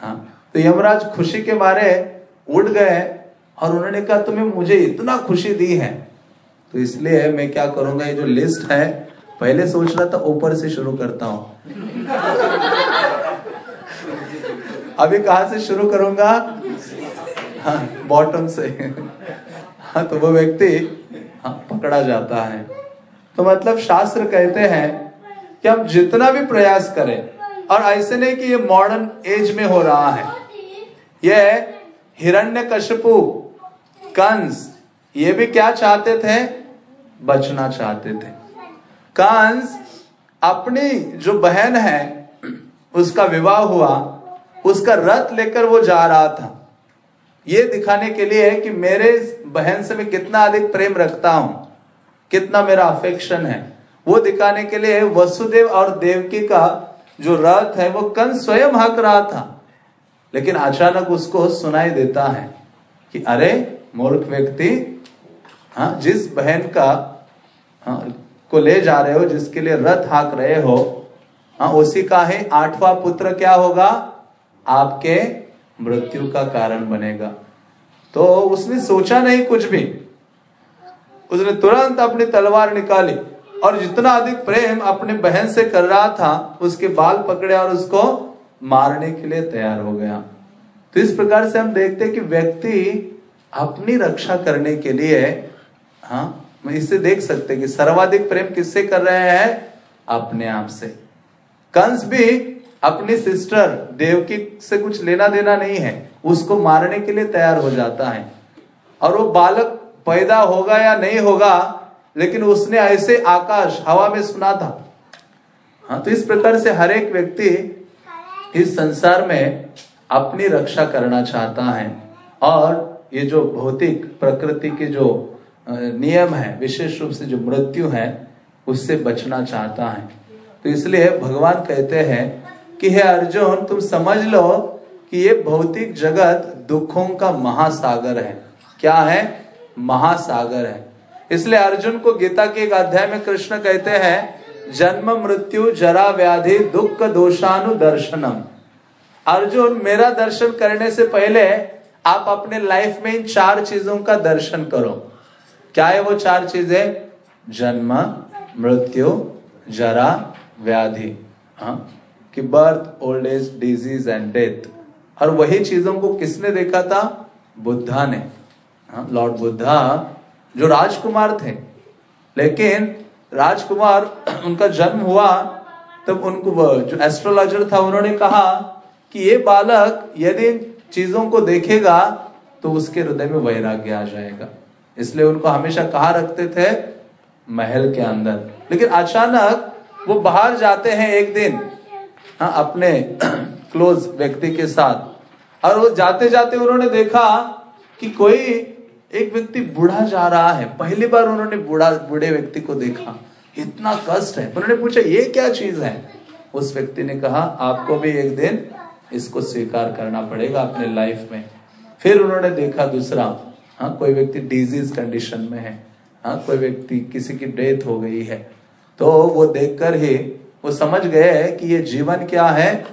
हाँ तो यमराज खुशी के मारे उठ गए और उन्होंने कहा, तुम्हें मुझे इतना खुशी दी है। तो इसलिए मैं क्या करूँगा, ये जो लिस्ट है, पहले सोच रहा था, ऊपर से शुरू करता हूँ। अभी कहा से शुरू करूँगा? हाँ बॉटम से। हाँ तो वो व्यक्ति हाँ पकड़ा जाता है। तो मतलब शास्त्र कहते हैं कि हम जितना भी प्रयास करें, और ऐसे नहीं कि ये मॉडर्न एज में हो रहा है। ये हिरण्य कशपु कंस, ये भी क्या चाहते थे? बचना चाहते थे। कंस अपनी जो बहन है, उसका विवाह हुआ, उसका रथ लेकर वो जा रहा था। ये दिखाने के लिए है कि मेरे बहन से मैं कितना अधिक प्रेम रखता हूँ। कितना मेरा अफेक्शन है। वो दिखाने के लिए वसुदेव और देवकी का जो रथ है वो कंस स्वयं हक रहा था। लेकिन अचानक उसको सुनाई देता है कि अरे मूर्ख व्यक्ति हाँ जिस बहन का हाँ, को ले जा रहे हो जिसके लिए रथ हाक रहे हो हाँ उसी का ही आठवां पुत्र क्या होगा? आपके मृत्यु का कारण बनेगा। तो उसने सोचा नहीं कुछ भी। उसने तुरंत अपनी तलवार निकाली और जितना अधिक प्रेम अपने बहन से कर रहा था, उसके बाल पकड़े और उसको मारने के लिए तैयार हो गया। तो इस प्रकार से हम देखते हैं कि व्यक्ति अपनी रक्षा करने के लिए हाँ इससे देख सकते कि सर्वाधिक प्रेम किससे कर रहे हैं? अपने आप से। कंस भी अपनी सिस्टर, देवकी से कुछ लेना देना नहीं है, उसको मारने के लिए तैयार हो जाता है। और वो बालक पैदा होगा या नहीं होगा, लेकिन उसने ऐसे आकाश, हवा में सुना था। हाँ तो इस प्रकार से हर एक व्यक्ति इस संसार में अपनी रक्षा करना चाहता है। और ये जो भौतिक, प्रकृति के जो नियम है, विशेष रूप से जो मृत्यु है, उससे बचना चाहता है। तो इसलिए भगवान कहते हैं कि, हे अर्जुन, तुम समझ लो कि ये भौतिक जगत दुखों का महासागर है। क्या है? महासागर है। इसलिए अर्जुन को गीता के एक अध्याय में कृष्ण कहते हैं, जन्म, मृत्यु, जरा, व्याधि, दुख, दोषानु, दर्शनम। अर्जुन, मेरा दर्शन करने से पहले आप अपने लाइफ में इन चार चीज़ों का दर्शन करो। क्या है वो चार चीज़ें? जन्म, मृत्यु, जरा, व्याधि। हाँ? कि birth old age disease and death और वही चीज़ों को किसने देखा था? बुद्धा ने। लॉर्ड बुद्धा जो राजकुमार थे। लेकिन राजकुमार उनका जन्म हुआ तब उनको जो एस्ट्रोलॉजर था, उन्होंने कहा कि ये बालक यदि चीज़ों को देखेगा तो उसके हृदय में वैराग्य आ जाएगा। इसलिए उनको हमेशा कहा रखते थे, महल के अंदर। लेकिन अचानक वो बाहर जाते हैं एक दिन हाँ अपने क्लोज व्यक्ति के साथ। और वो जाते जाते उन्होंने देखा कि कोई एक व्यक्ति बूढ़ा जा रहा है, पहली बार उन्होंने बूढ़ा, बूढ़े व्यक्ति को देखा। इतना कष्ट है। उन्होंने पूछा, ये क्या चीज़ है? उस व्यक्ति ने कहा, आपको भी एक दिन इसको स्वीकार करना पड़ेगा अपने लाइफ में। फिर उन्होंने देखा दूसरा हाँ कोई व्यक्ति डिज़ीज़ कंडीशन में है। हाँ कोई व्यक्ति किसी की डेथ हो गई है। तो वो देखकर ही, वो समझ गए कि ये जीवन क्या है?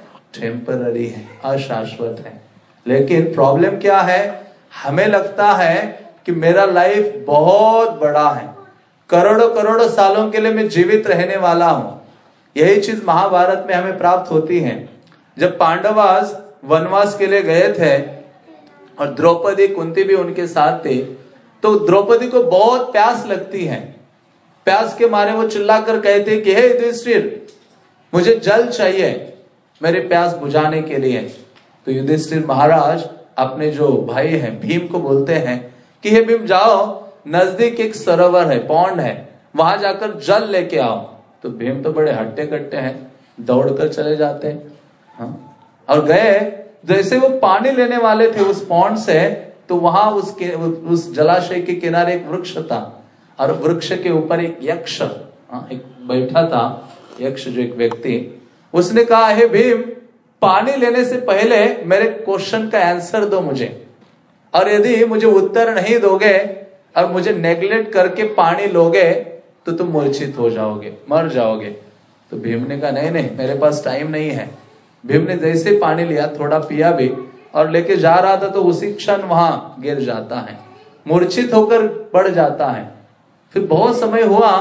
टेम्पररी है, अशाश्वत है। लेकिन प्रॉब्लम क्या है? हमें लगता है कि मेरा लाइफ बहुत बड़ा है। करोड़ों करोड़ों सालों के लिए मैं जीवित रहने वाला हूँ। यही चीज़ महाभारत में हमें प्राप्त होती है। जब पांडवास वनवास के लिए गए थे और द्रौपदी कुंती भी उनके साथ थे तो द्रौपदी को बहुत प्यास लगती है। प्यास के मारे वो चिल्ला कर कहते कि, हे युधिष्ठिर, मुझे जल चाहिए मेरे प्यास बुझाने के लिए। तो युधिष्ठिर महाराज अपने जो भाई हैं, भीम को बोलते हैं कि हे भीम जाओ नज़दीक एक सरोवर है पौंड है वहाँ जाकर जल लेके आओ। तो भीम तो बड़े हट्टे कट्टे हैं दौड़कर चले जाते हैं। हाँ? और गए जैसे वो पानी लेने वाले थे उस पौंड से तो वहाँ उसके उस जलाशय के किनारे एक वृक्ष था और वृक्ष के ऊपर एक यक्ष हाँ, एक बैठा था यक्ष जो एक व्यक्ति। उसने कहा हे भीम पानी लेने से पहले मेरे क्वेश्चन का आंसर दो मुझे। और यदि मुझे उत्तर नहीं दोगे और मुझे नेग्लेक्ट करके पानी लोगे तो तुम मूर्छित हो जाओगे, मर जाओगे। तो भीम ने कहा, नहीं नहीं, मेरे पास टाइम नहीं है। भीम ने जैसे पानी लिया, थोड़ा पिया भी और लेके जा रहा था तो उसी क्षण वहाँ गिर जाता है। मूर्छित होकर पड़ जाता है। फिर बहुत समय हुआ,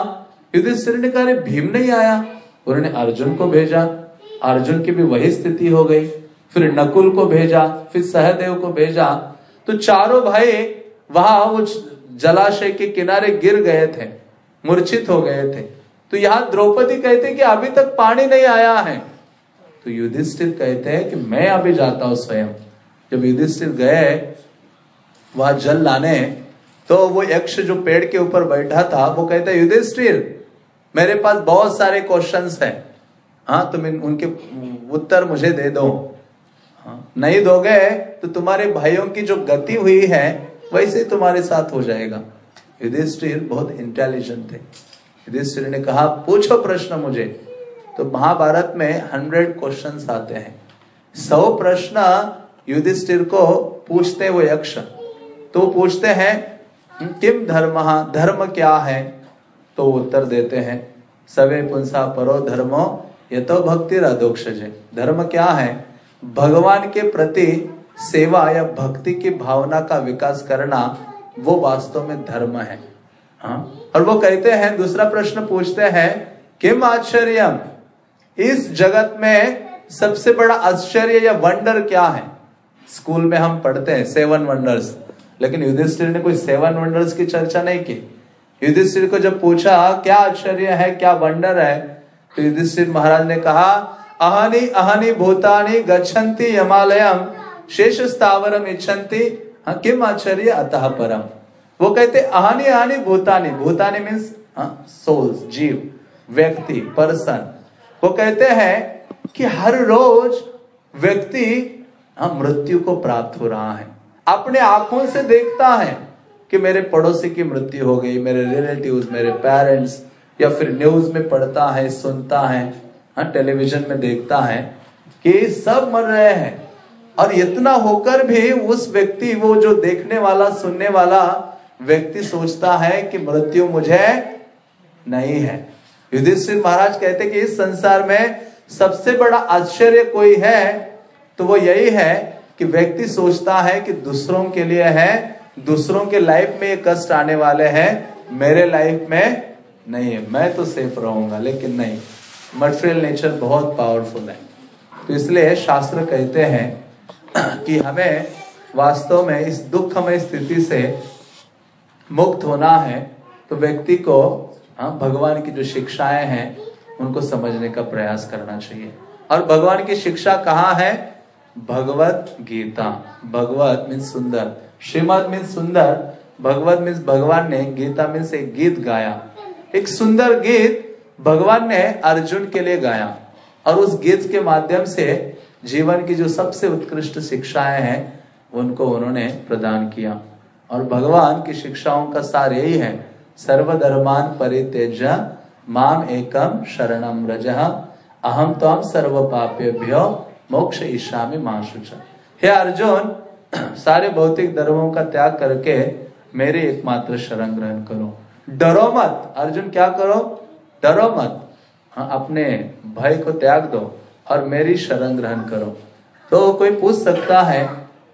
युधिष्ठिर ने कहा भीम नहीं आया? उन्होंने अर्जुन को भेजा। अर्जुन की भी वही स्थिति हो गई। फिर नकुल को भेजा, फिर सहदेव को भेजा। तो चारों भाई वहाँ वो जलाशय के किनारे गिर गए थे, मूर्छित हो गए थे। तो यहाँ द्रौपदी कहते कि अभी तक पानी नहीं आया है। तो युधिष्ठिर कहते हैं कि मैं अभी जाता हूँ स्वयं। जब युधिष्ठिर गए, वहाँ जल लाने तो वो यक्ष जो पेड़ के ऊपर बैठा था, वो कहता है, युधिष्ठिर, मेरे पास बहुत सारे क्वेश्चंस हैं। हाँ तुम उनके उत्तर मुझे दे दो। नहीं दोगे तो तुम्हारे भाइयों की जो गति हुई है, वैसे तुम्हारे साथ हो जाएगा। युधिष्ठिर बहुत इंटेलिजेंट थे। युधिष्ठिर ने कहा, पूछो प्रश्न मुझे। तो महाभारत में हंड्रेड क्वेश्चन आते हैं। सौ प्रश्न युधिष्ठिर को पूछते वो यक्ष। तो पूछते हैं किम धर्म धर्म क्या है? तो उत्तर देते हैं, सवे पुंसा परो धर्मो ये तो भक्ति राधोक्ष धर्म क्या है? भगवान के प्रति सेवा या भक्ति की भावना का विकास करना वो वास्तव में धर्म है। हाँ? और वो कहते हैं, दूसरा प्रश्न पूछते हैं, किम आश्चर्य इस जगत में सबसे बड़ा आश्चर्य या वंडर क्या है? स्कूल में हम पढ़ते हैं सेवन वंडर्स लेकिन युधिष्ठिर ने कोई सेवन वंडर्स की चर्चा नहीं की। युधिष्ठिर को जब पूछा, क्या आश्चर्य है, क्या वंडर है? तो युधिष्ठिर महाराज ने कहा अहनी अहनी भूतानी गच्छन्ति हिमालयम शेष स्थावरम इच्छन्ति किम आश्चर्य? अतः परम। वो कहते अहानी अहानी भूतानी। भूतानी मीन्स सोल्स जीव, व्यक्ति पर्सन वो कहते हैं कि हर रोज व्यक्ति मृत्यु को प्राप्त हो रहा है। अपने आँखों से देखता है कि मेरे पड़ोसी की मृत्यु हो गई, मेरे रिलेटिव्स मेरे पेरेंट्स या फिर न्यूज़ में पढ़ता है, सुनता है। हाँ टेलीविज़न में देखता है कि सब मर रहे हैं। और इतना होकर भी उस व्यक्ति, वो जो देखने वाला, सुनने वाला व्यक्ति सोचता है कि मृत्यु मुझे नहीं है। युधिष्ठिर महाराज कहते कि इस संसार में सबसे बड़ा आश्चर्य कोई है तो वो यही है कि व्यक्ति सोचता है कि दूसरों के लिए है, दूसरों के लाइफ में ये कष्ट आने वाले हैं, मेरे लाइफ में नहीं है। मैं तो सेफ़ रहूँगा, लेकिन नहीं। मटेरियल नेचर बहुत पावरफुल है। तो इसलिए शास्त्र कहते हैं कि हमें वास्तव में इस दुखमय स्थिति से मुक्त होना है तो व्यक्ति को हाँ भगवान की जो शिक्षाएँ हैं, उनको समझने का प्रयास करना चाहिए। और भगवान की शिक्षा कहाँ है? भगवत गीता। भगवत मीन्स सुंदर। श्रीमद मीन्स सुंदर। भगवत मीन्स भगवान ने गीता मीन्स एक गीत गाया। एक सुंदर गीत भगवान ने अर्जुन के लिए गाया और उस गीत के माध्यम से जीवन की जो सबसे उत्कृष्ट शिक्षाएँ हैं, उनको उन्होंने प्रदान किया। और भगवान की शिक्षाओं का सार यही है, सर्वधर्मान परितेज माम एकम शरणम रज अहम तो हम सर्व पापेभ्यो मोक्ष ईशा में माशुच हे अर्जुन, सारे भौतिक धर्मों का त्याग करके मेरे एकमात्र शरण ग्रहण करो। डरो मत, अर्जुन क्या करो? डरो मत। हाँ अपने भय को त्याग दो और मेरी शरण ग्रहण करो। तो कोई पूछ सकता है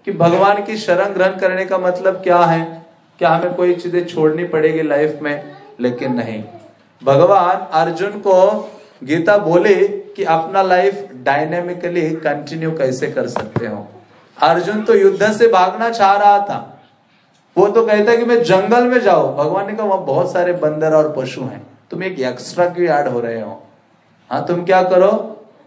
कि भगवान की शरण ग्रहण करने का मतलब क्या है? क्या हमें कोई चीज़ें छोड़नी पड़ेगी लाइफ में? लेकिन नहीं। भगवान अर्जुन को गीता बोले कि अपना लाइफ डायनेमिकली कंटिन्यू कैसे कर सकते हो? अर्जुन तो युद्ध से भागना चाह रहा था। वो तो कहता कि मैं जंगल में जाओ भगवान ने कहा, वहाँ बहुत सारे बंदर और पशु हैं। तुम एक एक्स्ट्रा क्यों ऐड हो रहे हो। हाँ तुम क्या करो?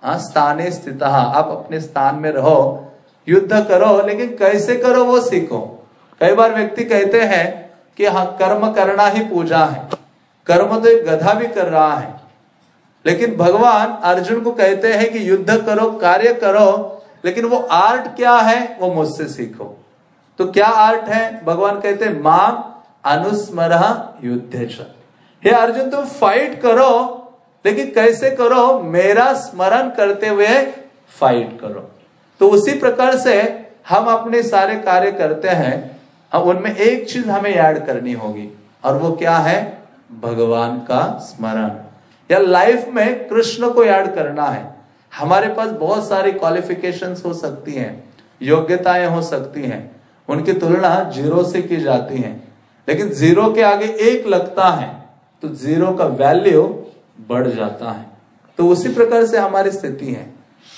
हाँ स्थाने स्थित। आप अपने स्थान में रहो, युद्ध करो, लेकिन कैसे करो वो सीखो। कई बार व्यक्ति कहते हैं कि हाँ कर्म करना ही पूजा है। कर्म तो एक गधा भी कर रहा है। लेकिन भगवान अर्जुन को कहते हैं कि युद्ध करो, कार्य करो, लेकिन वो आर्ट क्या है, वो मुझसे सीखो। तो क्या आर्ट है? भगवान कहते हैं माम अनुस्मर युद्ध हे अर्जुन, तुम फाइट करो, लेकिन कैसे करो? मेरा स्मरण करते हुए फाइट करो। तो उसी प्रकार से हम अपने सारे कार्य करते हैं अब उनमें एक चीज़ हमें ऐड करनी होगी, और वो क्या है? भगवान का स्मरण। या लाइफ में कृष्ण को ऐड करना है। हमारे पास बहुत सारी क्वालिफिकेशंस हो सकती हैं, योग्यताएँ हो सकती हैं, उनकी तुलना ज़ीरो से की जाती है। लेकिन ज़ीरो के आगे एक लगता है। तो ज़ीरो का वैल्यू बढ़ जाता है। तो उसी प्रकार से हमारी स्थिति है।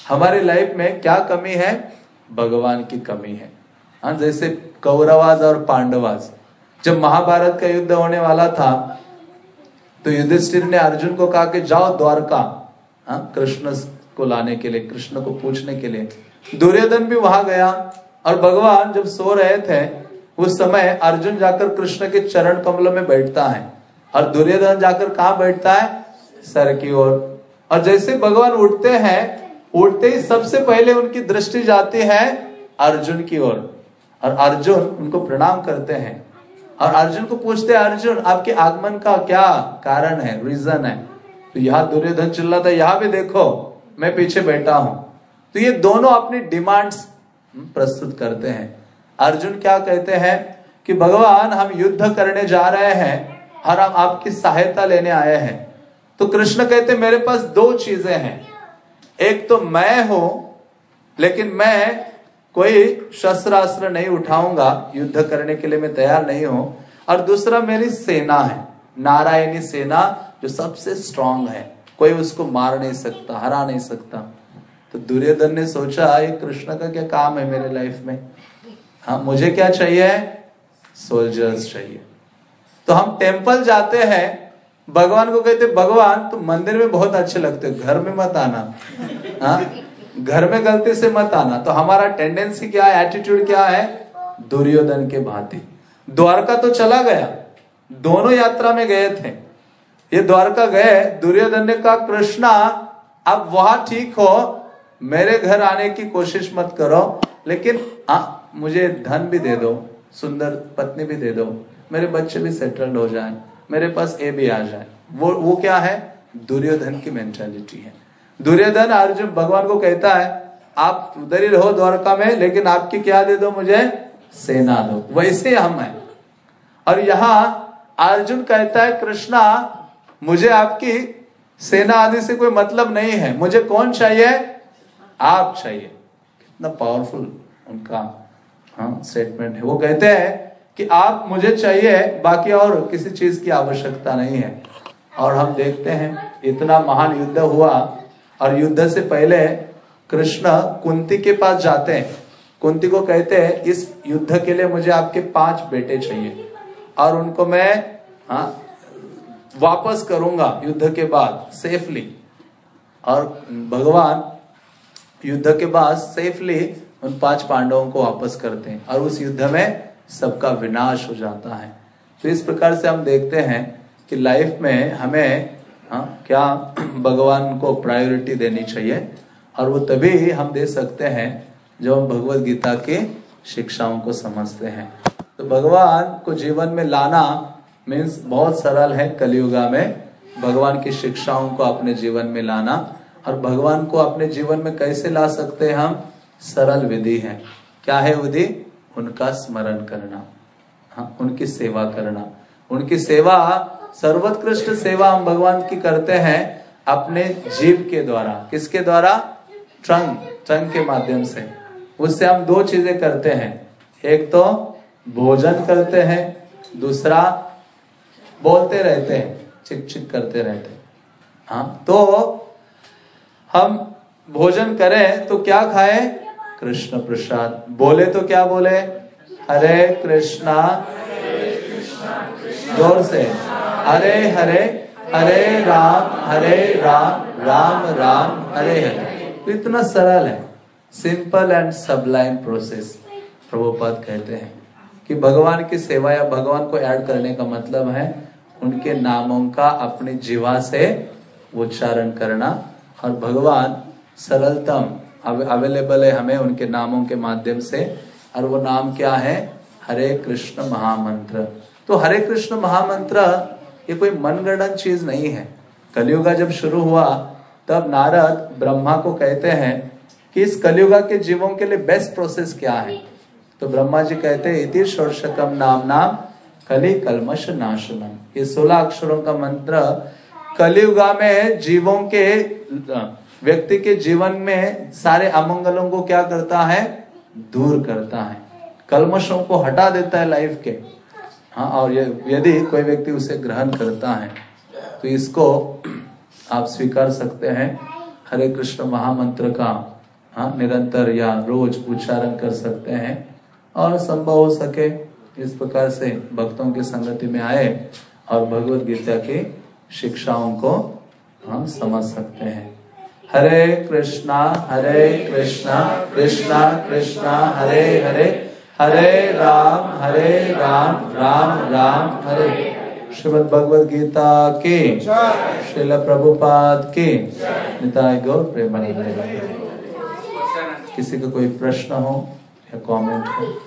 हमारे लाइफ में क्या कमी है? भगवान की कमी है। हाँ जैसे कौरवाज और पांडवाज। जब महाभारत का युद्ध होने वाला था तो युधिष्ठिर ने अर्जुन को कहा कि जाओ द्वारका हाँ कृष्ण को लाने के लिए, कृष्ण को पूछने के लिए। दुर्योधन भी वहाँ गया और भगवान जब सो रहे थे, उस समय अर्जुन जाकर कृष्ण के चरण कमलों में बैठता है। और दुर्योधन जाकर कहा बैठता है? सर की ओर। और, और जैसे भगवान उठते हैं उठते ही सबसे पहले उनकी दृष्टि जाती है अर्जुन की ओर। और, और अर्जुन उनको प्रणाम करते हैं। और अर्जुन को पूछते हैं अर्जुन आपके आगमन का क्या कारण है? रीजन है? तो यहाँ दुर्योधन चिल्लाता यहाँ भी देखो मैं पीछे बैठा हूँ। तो ये दोनों अपनी डिमांड्स प्रस्तुत करते हैं। अर्जुन क्या कहते हैं कि भगवान हम युद्ध करने जा रहे हैं और हम आपकी सहायता लेने आए हैं। तो कृष्ण कहते, मेरे पास दो चीज़ें हैं। एक तो मैं हूँ, लेकिन मैं कोई शस्त्रास्त्र नहीं उठाऊँगा, युद्ध करने के लिए मैं तैयार नहीं हूँ। और दूसरा, मेरी सेना है, नारायणी सेना, जो सबसे स्ट्रांग है। कोई उसको मार नहीं सकता, हरा नहीं सकता। तो दुर्योधन ने सोचा, ये कृष्ण का क्या काम है मेरे लाइफ में? हाँ मुझे क्या चाहिए? सोल्जर्स चाहिए। तो हम टेंपल जाते हैं भगवान को कहते भगवान तुम मंदिर में बहुत अच्छे लगते हो घर में मत आना। हाँ? घर में गलती से मत आना। तो हमारा टेंडेंसी क्या है एटीट्यूड क्या है? दुर्योधन के भांति। द्वारका तो चला गया। दोनों यात्रा में गए थे। ये द्वारका गए दुर्योधन ने कहा कृष्णा अब वहाँ ठीक हो। मेरे घर आने की कोशिश मत करो लेकिन आ, मुझे धन भी दे दो सुंदर पत्नी भी दे दो। मेरे बच्चे भी सेटल्ड हो जाए, मेरे पास ए भी आ जाए। वो वो क्या है? दुर्योधन की मेंटालिटी है। दुर्योधन अर्जुन भगवान को कहता है, आप उधर ही रहो द्वारका में, लेकिन आपकी क्या दे दो मुझे? सेना दो। वैसे हम है। और यहाँ अर्जुन कहता है, कृष्णा, मुझे आपकी सेना आदि से कोई मतलब नहीं है। मुझे कौन चाहिए? आप चाहिए। कितना पावरफुल उनका हाँ स्टेटमेंट है। वो कहते हैं कि आप मुझे चाहिए, बाकी और किसी चीज़ की आवश्यकता नहीं है। और हम देखते हैं, इतना महान युद्ध हुआ और युद्ध से पहले कृष्ण कुंती के पास जाते हैं। कुंती को कहते हैं, इस युद्ध के लिए मुझे आपके पाँच बेटे चाहिए। और उनको मैं हाँ वापस करूँगा युद्ध के बाद सेफली और भगवान युद्ध के बाद सेफली उन पाँच पांडवों को वापस करते हैं। और उस युद्ध में सबका विनाश हो जाता है। तो इस प्रकार से हम देखते हैं कि लाइफ में हमें हाँ, क्या भगवान को प्रायोरिटी देनी चाहिए और वो तभी हम दे सकते हैं जब हम भगवत गीता की शिक्षाओं को समझते हैं। तो भगवान को जीवन में लाना मीन्स बहुत सरल है कलयुगा में। भगवान की शिक्षाओं को अपने जीवन में लाना और भगवान को अपने जीवन में कैसे ला सकते हैं हम? सरल विधि है। क्या है विधि? उनका स्मरण करना। हाँ उनकी सेवा करना। उनकी सेवा, सर्वोत्कृष्ट सेवा हम भगवान की करते हैं अपने जीव के द्वारा। किसके द्वारा? ट्रंग ट्रंग के माध्यम से। उससे हम दो चीज़ें करते हैं। एक तो भोजन करते हैं, दूसरा बोलते रहते हैं, चिक चिक करते रहते हैं। हाँ तो हम भोजन करें तो क्या खाए? कृष्ण प्रसाद। बोले तो क्या बोले? हरे कृष्णा। ज़ोर से। हरे हरे हरे राम हरे राम राम राम, हरे हरे। तो इतना सरल है। Simple and sublime process Prabhupada कहते हैं कि भगवान की सेवा या भगवान को ऐड करने का मतलब है उनके नामों का अपनी जीवा से उच्चारण करना। और भगवान सरलतम अवेलेबल है हमें उनके नामों के माध्यम से। और वो नाम क्या है? हरे कृष्ण महामंत्र। तो हरे कृष्ण महामंत्र, ये कोई मनगणन चीज़ नहीं है। कलयुगा जब शुरू हुआ, तब नारद ब्रह्मा को कहते हैं कि इस कलियुगा के जीवों के लिए बेस्ट प्रोसेस क्या है? तो ब्रह्मा जी कहते हैं, इति षोर्षकम नाम नाम कली कलमश नाशनम। ये सोलह अक्षरों का मंत्र कलियुगा में जीवों के व्यक्ति के जीवन में सारे अमंगलों को क्या करता है? दूर करता है। कलमशों को हटा देता है लाइफ के। हाँ और यदि कोई व्यक्ति उसे ग्रहण करता है तो इसको आप स्वीकार सकते हैं। हरे कृष्ण महामंत्र का हाँ निरंतर या रोज उच्चारण कर सकते हैं। और संभव हो सके इस प्रकार से भक्तों की संगति में आए और भगवत गीता की शिक्षाओं को हम समझ सकते हैं। हरे कृष्णा हरे कृष्णा कृष्णा कृष्णा, हरे हरे। हरे राम हरे राम राम राम, हरे। श्रीमद भगवद गीता के श्रील प्रभुपाद के निताय गौर प्रेम किसी का कोई प्रश्न हो या कमेंट हो?